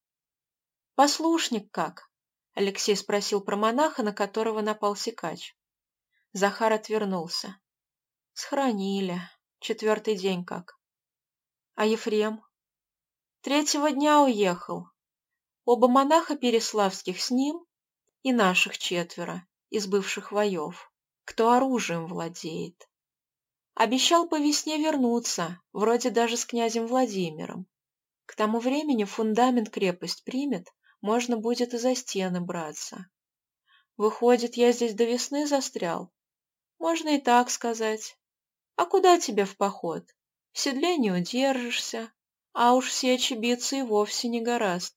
«Послушник как?» — Алексей спросил про монаха, на которого напал сикач. Захар отвернулся. «Схоронили. Четвертый день как». «А Ефрем?» «Третьего дня уехал. Оба монаха Переславских с ним и наших четверо из бывших воев, кто оружием владеет. Обещал по весне вернуться, вроде даже с князем Владимиром. К тому времени фундамент крепость примет, можно будет и за стены браться. Выходит, я здесь до весны застрял? Можно и так сказать. А куда тебе в поход? В седле не удержишься, а уж сечи биться и вовсе не гораст.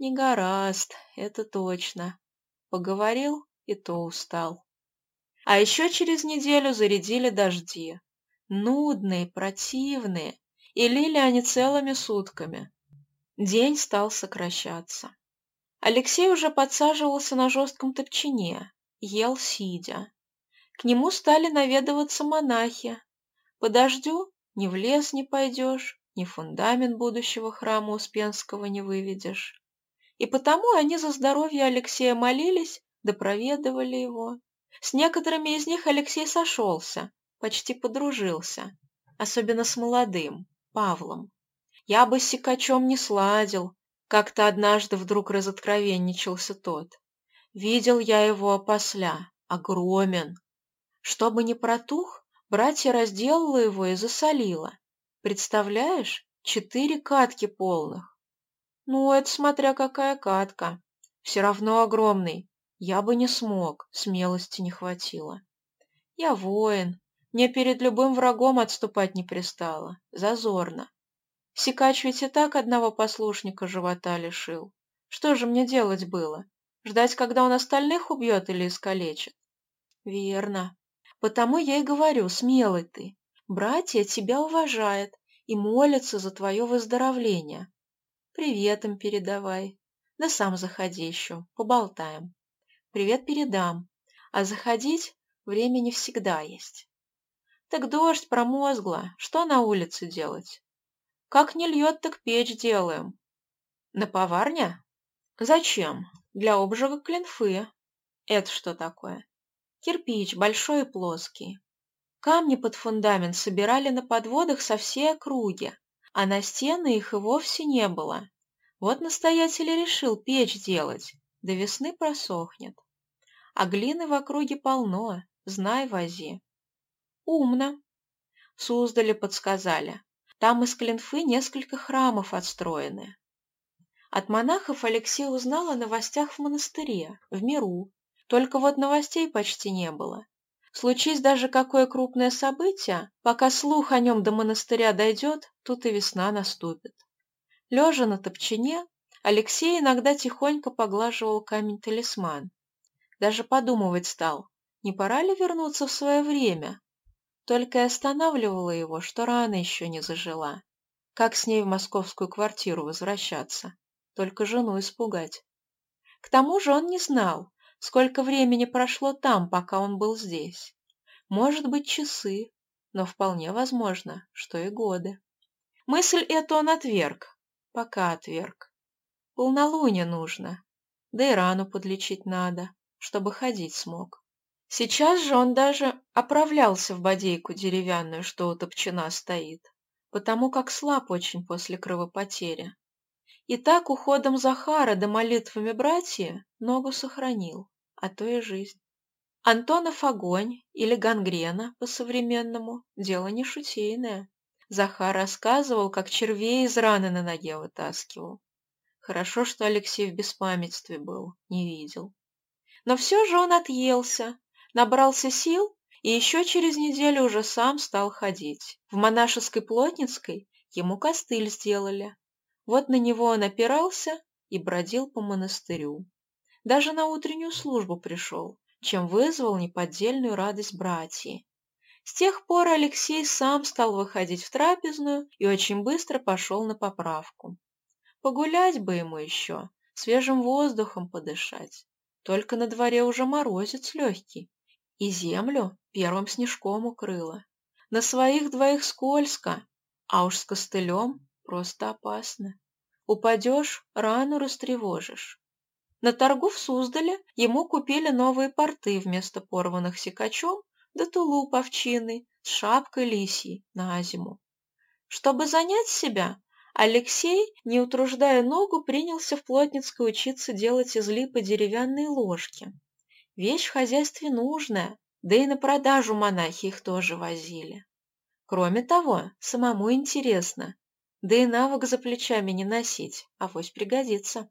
Не гораст, это точно. Поговорил и то устал. А еще через неделю зарядили дожди. Нудные, противные, и лили они целыми сутками. День стал сокращаться. Алексей уже подсаживался на жестком топчине, ел сидя. К нему стали наведываться монахи. По дождю ни в лес не пойдешь, ни фундамент будущего храма Успенского не выведешь и потому они за здоровье Алексея молились да проведывали его. С некоторыми из них Алексей сошелся, почти подружился, особенно с молодым, Павлом. «Я бы с сикачом не сладил», — как-то однажды вдруг разоткровенничался тот. «Видел я его опосля, огромен. Чтобы не протух, братья разделала его и засолила. Представляешь, четыре катки полных. Ну, это смотря какая катка. Все равно огромный. Я бы не смог, смелости не хватило. Я воин. Мне перед любым врагом отступать не пристало. Зазорно. Сикач ведь и так одного послушника живота лишил. Что же мне делать было? Ждать, когда он остальных убьет или искалечит? Верно. Потому я и говорю, смелый ты. Братья тебя уважают и молятся за твое выздоровление. Привет им передавай. Да сам заходи еще, поболтаем. Привет передам. А заходить времени всегда есть. Так дождь промозгла, что на улице делать? Как не льет, так печь делаем. На поварня? Зачем? Для обжига клинфы. Это что такое? Кирпич, большой и плоский. Камни под фундамент собирали на подводах со всей округи, а на стены их и вовсе не было. Вот настоятель решил печь делать, до весны просохнет. А глины в округе полно, знай, вози. Умно. В Суздале подсказали. Там из клинфы несколько храмов отстроены. От монахов Алексей узнал о новостях в монастыре, в миру. Только вот новостей почти не было. Случись даже какое крупное событие, пока слух о нем до монастыря дойдет, тут и весна наступит. Лежа на топчине, Алексей иногда тихонько поглаживал камень-талисман. Даже подумывать стал, не пора ли вернуться в свое время? Только и останавливало его, что рана еще не зажила. Как с ней в московскую квартиру возвращаться? Только жену испугать. К тому же он не знал, сколько времени прошло там, пока он был здесь. Может быть, часы, но вполне возможно, что и годы. Мысль эту он отверг, пока отверг. Полнолуние нужно. да и рану подлечить надо, чтобы ходить смог. Сейчас же он даже оправлялся в бодейку деревянную, что у топчина стоит, потому как слаб очень после кровопотери. И так уходом Захара да молитвами братья ногу сохранил, а то и жизнь. Антонов огонь или гангрена по-современному – дело не шутейное. Захар рассказывал, как червей из раны на ноге вытаскивал. Хорошо, что Алексей в беспамятстве был, не видел. Но все же он отъелся, набрался сил и еще через неделю уже сам стал ходить. В монашеской Плотницкой ему костыль сделали. Вот на него он опирался и бродил по монастырю. Даже на утреннюю службу пришел, чем вызвал неподдельную радость братьи. С тех пор Алексей сам стал выходить в трапезную и очень быстро пошел на поправку. Погулять бы ему еще, свежим воздухом подышать. Только на дворе уже морозец легкий, и землю первым снежком укрыло. На своих двоих скользко, а уж с костылем просто опасно. Упадешь, рану растревожишь. На торгу в Суздале ему купили новые порты вместо порванных секачом да тулуп овчины с шапкой лисьей на зиму. Чтобы занять себя, Алексей, не утруждая ногу, принялся в Плотницкой учиться делать из липы деревянные ложки. Вещь в хозяйстве нужная, да и на продажу монахи их тоже возили. Кроме того, самому интересно, да и навык за плечами не носить, авось пригодится.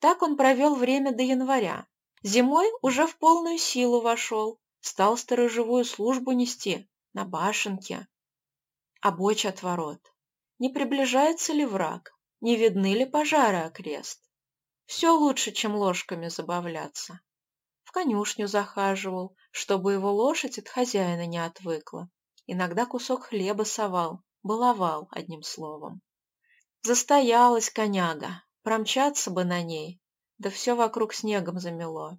Так он провел время до января. Зимой уже в полную силу вошел, стал сторожевую службу нести на башенке. Обочь от ворот. Не приближается ли враг? Не видны ли пожары окрест? Все лучше, чем ложками забавляться. В конюшню захаживал, чтобы его лошадь от хозяина не отвыкла. Иногда кусок хлеба совал, баловал, одним словом. Застоялась коняга, промчаться бы на ней, да все вокруг снегом замело.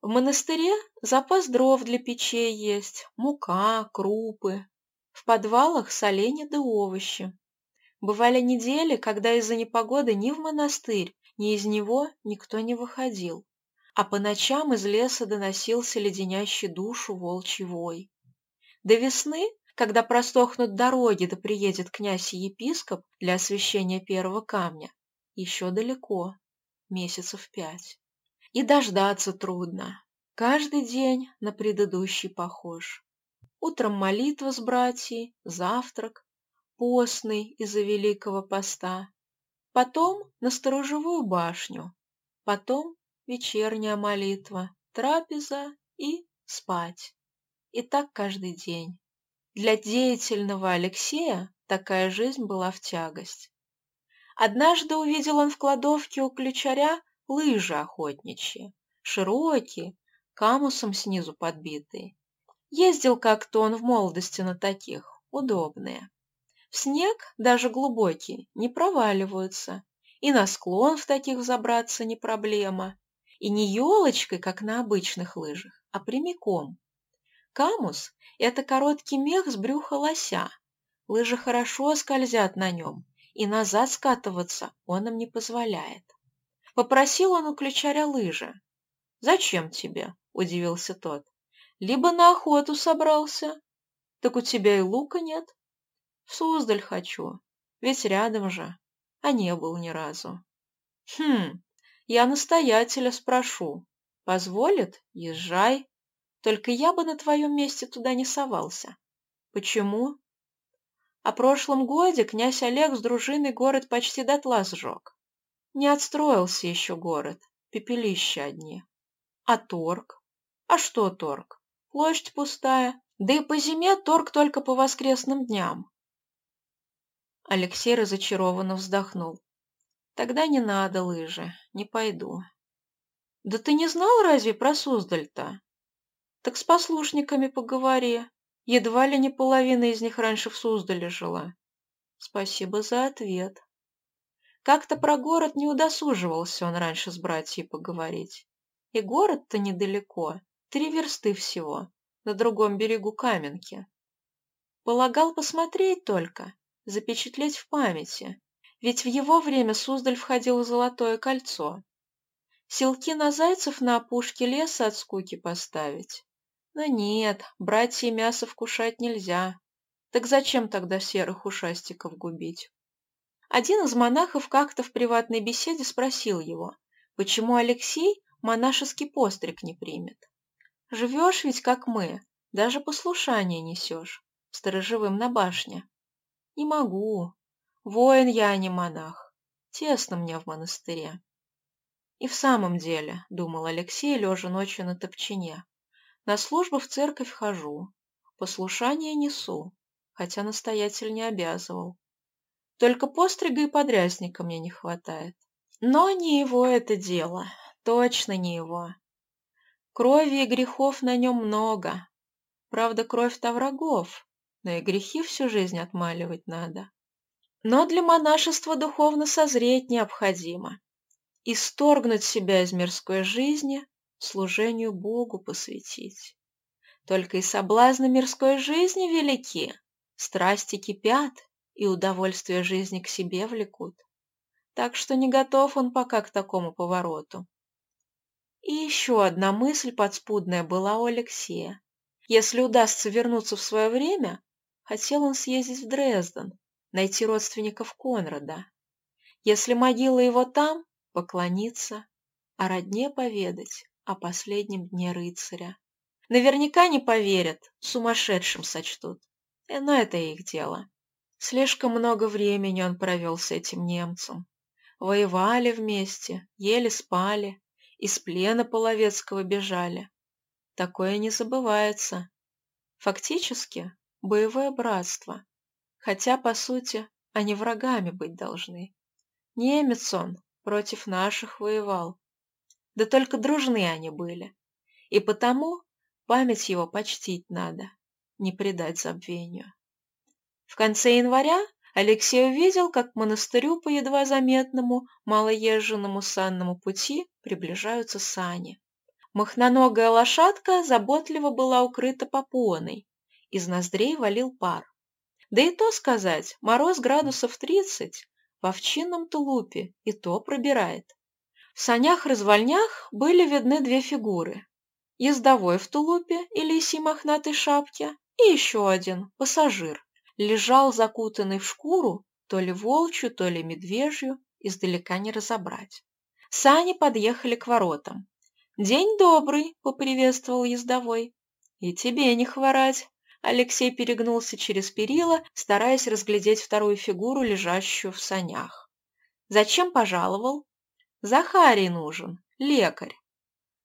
В монастыре запас дров для печей есть, мука, крупы. В подвалах соленья да овощи. Бывали недели, когда из-за непогоды ни в монастырь, ни из него никто не выходил. А по ночам из леса доносился леденящий душу волчий вой. До весны, когда простохнут дороги да приедет князь и епископ для освящения первого камня, еще далеко, месяцев пять. И дождаться трудно. Каждый день на предыдущий похож. Утром молитва с братьей, завтрак, постный из-за Великого Поста. Потом на сторожевую башню. Потом вечерняя молитва, трапеза и спать. И так каждый день. Для деятельного Алексея такая жизнь была в тягость. Однажды увидел он в кладовке у ключаря лыжи охотничьи, широкие, камусом снизу подбитые. Ездил как-то он в молодости на таких, удобные. В снег, даже глубокий, не проваливаются, и на склон в таких забраться не проблема, и не елочкой, как на обычных лыжах, а прямиком. Камус – это короткий мех с брюха лося. Лыжи хорошо скользят на нем, и назад скатываться он им не позволяет. Попросил он у ключаря лыжи. «Зачем тебе?» – удивился тот. «Либо на охоту собрался. Так у тебя и лука нет?» «В Суздаль хочу, ведь рядом же, а не был ни разу». «Хм, я настоятеля спрошу. Позволит? Езжай. Только я бы на твоем месте туда не совался». «Почему?» О прошлом годе князь Олег с дружиной город почти дотла сжег. Не отстроился еще город, пепелища одни. А торг? А что торг? Площадь пустая, да и по зиме торг только по воскресным дням. Алексей разочарованно вздохнул. Тогда не надо лыжи, не пойду. Да ты не знал разве про Суздаль-то? Так с послушниками поговори, Едва ли не половина из них раньше в Суздале жила. Спасибо за ответ. Как-то про город не удосуживался он раньше с братьей поговорить. И город-то недалеко, три версты всего, на другом берегу Каменки. Полагал посмотреть только, запечатлеть в памяти, ведь в его время Суздаль входил в Золотое кольцо. Селки на зайцев на опушке леса от скуки поставить. Но нет, братья мясо вкушать нельзя. Так зачем тогда серых ушастиков губить? Один из монахов как-то в приватной беседе спросил его, почему Алексей монашеский постриг не примет. Живешь ведь, как мы, даже послушание несешь, сторожевым на башне. Не могу. Воин я, а не монах. Тесно мне в монастыре. И в самом деле, думал Алексей, лежа ночью на топчине, на службу в церковь хожу, послушание несу, хотя настоятель не обязывал. Только пострига и подрясника мне не хватает. Но не его это дело, точно не его. Крови и грехов на нем много. Правда, кровь-то врагов, но и грехи всю жизнь отмаливать надо. Но для монашества духовно созреть необходимо. Исторгнуть себя из мирской жизни, служению Богу посвятить. Только и соблазны мирской жизни велики, страсти кипят, и удовольствие жизни к себе влекут. Так что не готов он пока к такому повороту. И еще одна мысль подспудная была у Алексея. Если удастся вернуться в свое время, хотел он съездить в Дрезден, найти родственников Конрада. Если могила его там, поклониться, о родне поведать, о последнем дне рыцаря. Наверняка не поверят, сумасшедшим сочтут. Но это их дело. Слишком много времени он провел с этим немцем. Воевали вместе, ели спали, из плена половецкого бежали. Такое не забывается. Фактически, боевое братство. Хотя, по сути, они врагами быть должны. Немец он против наших воевал. Да только дружны они были. И потому память его почтить надо, не предать забвению. В конце января Алексей увидел, как к монастырю по едва заметному, малоезженному санному пути приближаются сани. Махноногая лошадка заботливо была укрыта попоной, из ноздрей валил пар. Да и то сказать, мороз градусов тридцать, в овчинном тулупе и то пробирает. В санях-развальнях были видны две фигуры. Ездовой в тулупе и лисьей мохнатой шапке и еще один, пассажир, лежал закутанный в шкуру, то ли волчью, то ли медвежью, издалека не разобрать. Сани подъехали к воротам. «День добрый!» — поприветствовал ездовой. «И тебе не хворать!» Алексей перегнулся через перила, стараясь разглядеть вторую фигуру, лежащую в санях. «Зачем пожаловал?» «Захарий нужен, лекарь».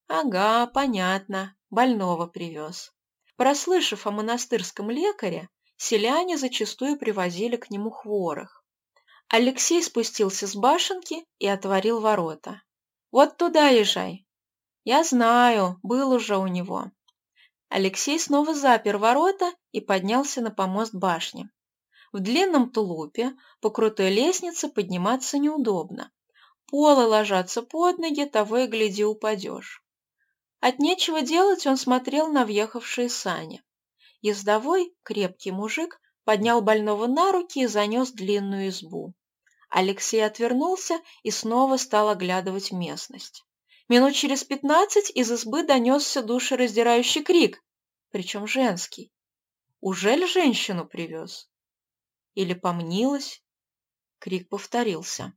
«Ага, понятно, больного привез». Прослышав о монастырском лекаре, селяне зачастую привозили к нему хворых. Алексей спустился с башенки и отворил ворота. «Вот туда езжай». «Я знаю, был уже у него». Алексей снова запер ворота и поднялся на помост башни. В длинном тулупе по крутой лестнице подниматься неудобно. Полы ложатся под ноги, того и гляди упадешь. От нечего делать он смотрел на въехавшие сани. Ездовой, крепкий мужик, поднял больного на руки и занес длинную избу. Алексей отвернулся и снова стал оглядывать местность. Минут через пятнадцать из избы донесся душераздирающий крик, причем женский. Ужель женщину привез? Или помнилось? Крик повторился.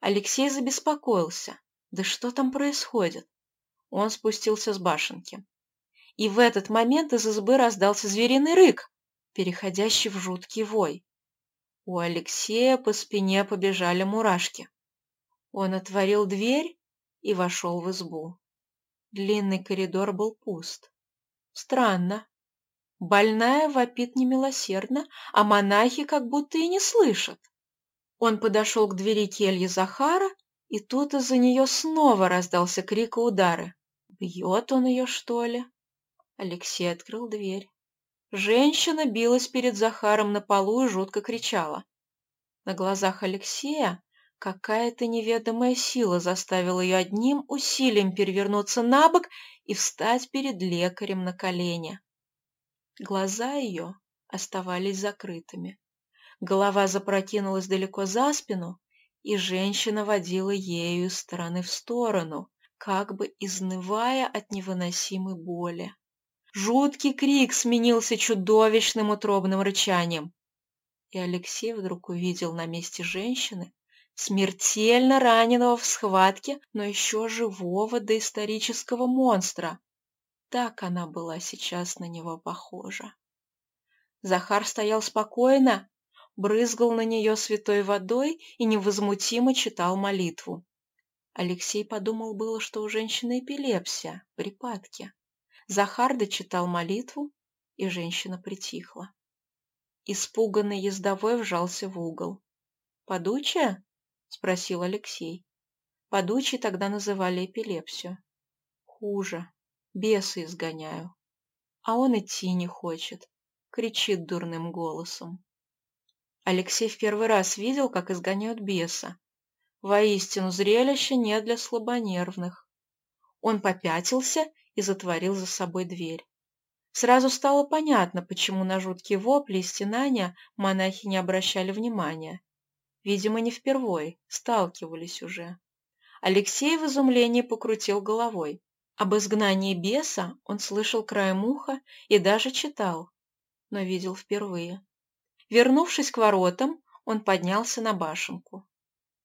Алексей забеспокоился. Да что там происходит? Он спустился с башенки. И в этот момент из избы раздался звериный рык, переходящий в жуткий вой. У Алексея по спине побежали мурашки. Он отворил дверь и вошел в избу. Длинный коридор был пуст. Странно. Больная вопит немилосердно, а монахи как будто и не слышат. Он подошел к двери кельи Захара, и тут из-за нее снова раздался крик и удары. Бьет он ее, что ли? Алексей открыл дверь. Женщина билась перед Захаром на полу и жутко кричала. На глазах Алексея какая-то неведомая сила заставила ее одним усилием перевернуться на бок и встать перед лекарем на колени. Глаза ее оставались закрытыми. Голова запрокинулась далеко за спину, и женщина водила ею из стороны в сторону, как бы изнывая от невыносимой боли. Жуткий крик сменился чудовищным утробным рычанием. И Алексей вдруг увидел на месте женщины смертельно раненого в схватке, но еще живого доисторического монстра. Так она была сейчас на него похожа. Захар стоял спокойно, брызгал на нее святой водой и невозмутимо читал молитву. Алексей подумал было, что у женщины эпилепсия, припадки. Захар дочитал молитву, и женщина притихла. Испуганный ездовой вжался в угол. «Подучая?» — спросил Алексей. Подучей тогда называли эпилепсию. «Хуже. Бесы изгоняю. А он идти не хочет. Кричит дурным голосом». Алексей в первый раз видел, как изгоняют беса. Воистину, зрелище не для слабонервных. Он попятился и затворил за собой дверь. Сразу стало понятно, почему на жуткие вопли и стенания монахи не обращали внимания. Видимо, не впервой, сталкивались уже. Алексей в изумлении покрутил головой. Об изгнании беса он слышал краем уха и даже читал, но видел впервые. Вернувшись к воротам, он поднялся на башенку.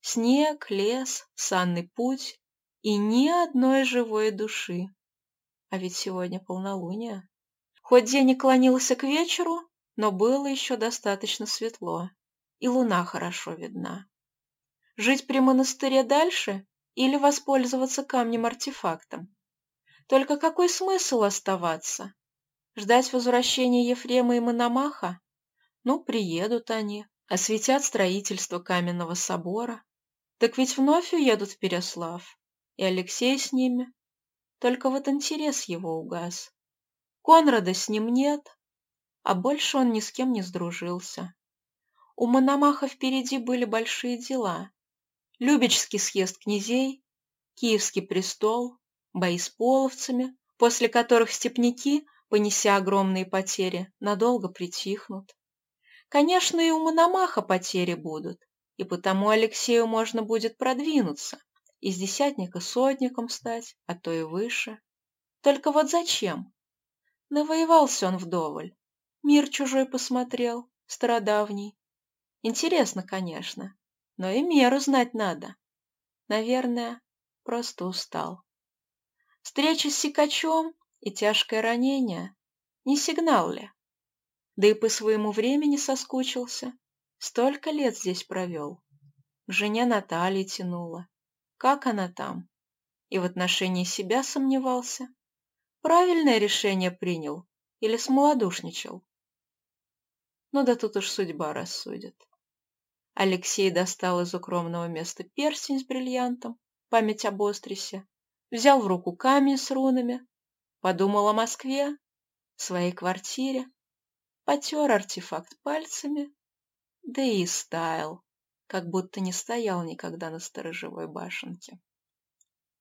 Снег, лес, санный путь и ни одной живой души. А ведь сегодня полнолуние. Хоть день и клонился к вечеру, но было еще достаточно светло, и луна хорошо видна. Жить при монастыре дальше или воспользоваться камнем-артефактом? Только какой смысл оставаться? Ждать возвращения Ефрема и Мономаха? Ну, приедут они, осветят строительство каменного собора. Так ведь вновь уедут в Переслав, и Алексей с ними. Только вот интерес его угас. Конрада с ним нет, а больше он ни с кем не сдружился. У Мономаха впереди были большие дела. Любечский съезд князей, Киевский престол, бои с половцами, после которых степняки, понеся огромные потери, надолго притихнут. Конечно, и у Мономаха потери будут, и потому Алексею можно будет продвинуться, из десятника сотником стать, а то и выше. Только вот зачем? Навоевался он вдоволь. Мир чужой посмотрел, стародавний. Интересно, конечно, но и меру знать надо. Наверное, просто устал. Встреча с сикачом и тяжкое ранение не сигнал ли? Да и по своему времени соскучился. Столько лет здесь провел. К жене Натальи тянуло. Как она там? И в отношении себя сомневался. Правильное решение принял или смолодушничал? Ну да тут уж судьба рассудит. Алексей достал из укромного места перстень с бриллиантом, память об Острисе, взял в руку камень с рунами, подумал о Москве, своей квартире, потер артефакт пальцами, да и стаял, как будто не стоял никогда на сторожевой башенке.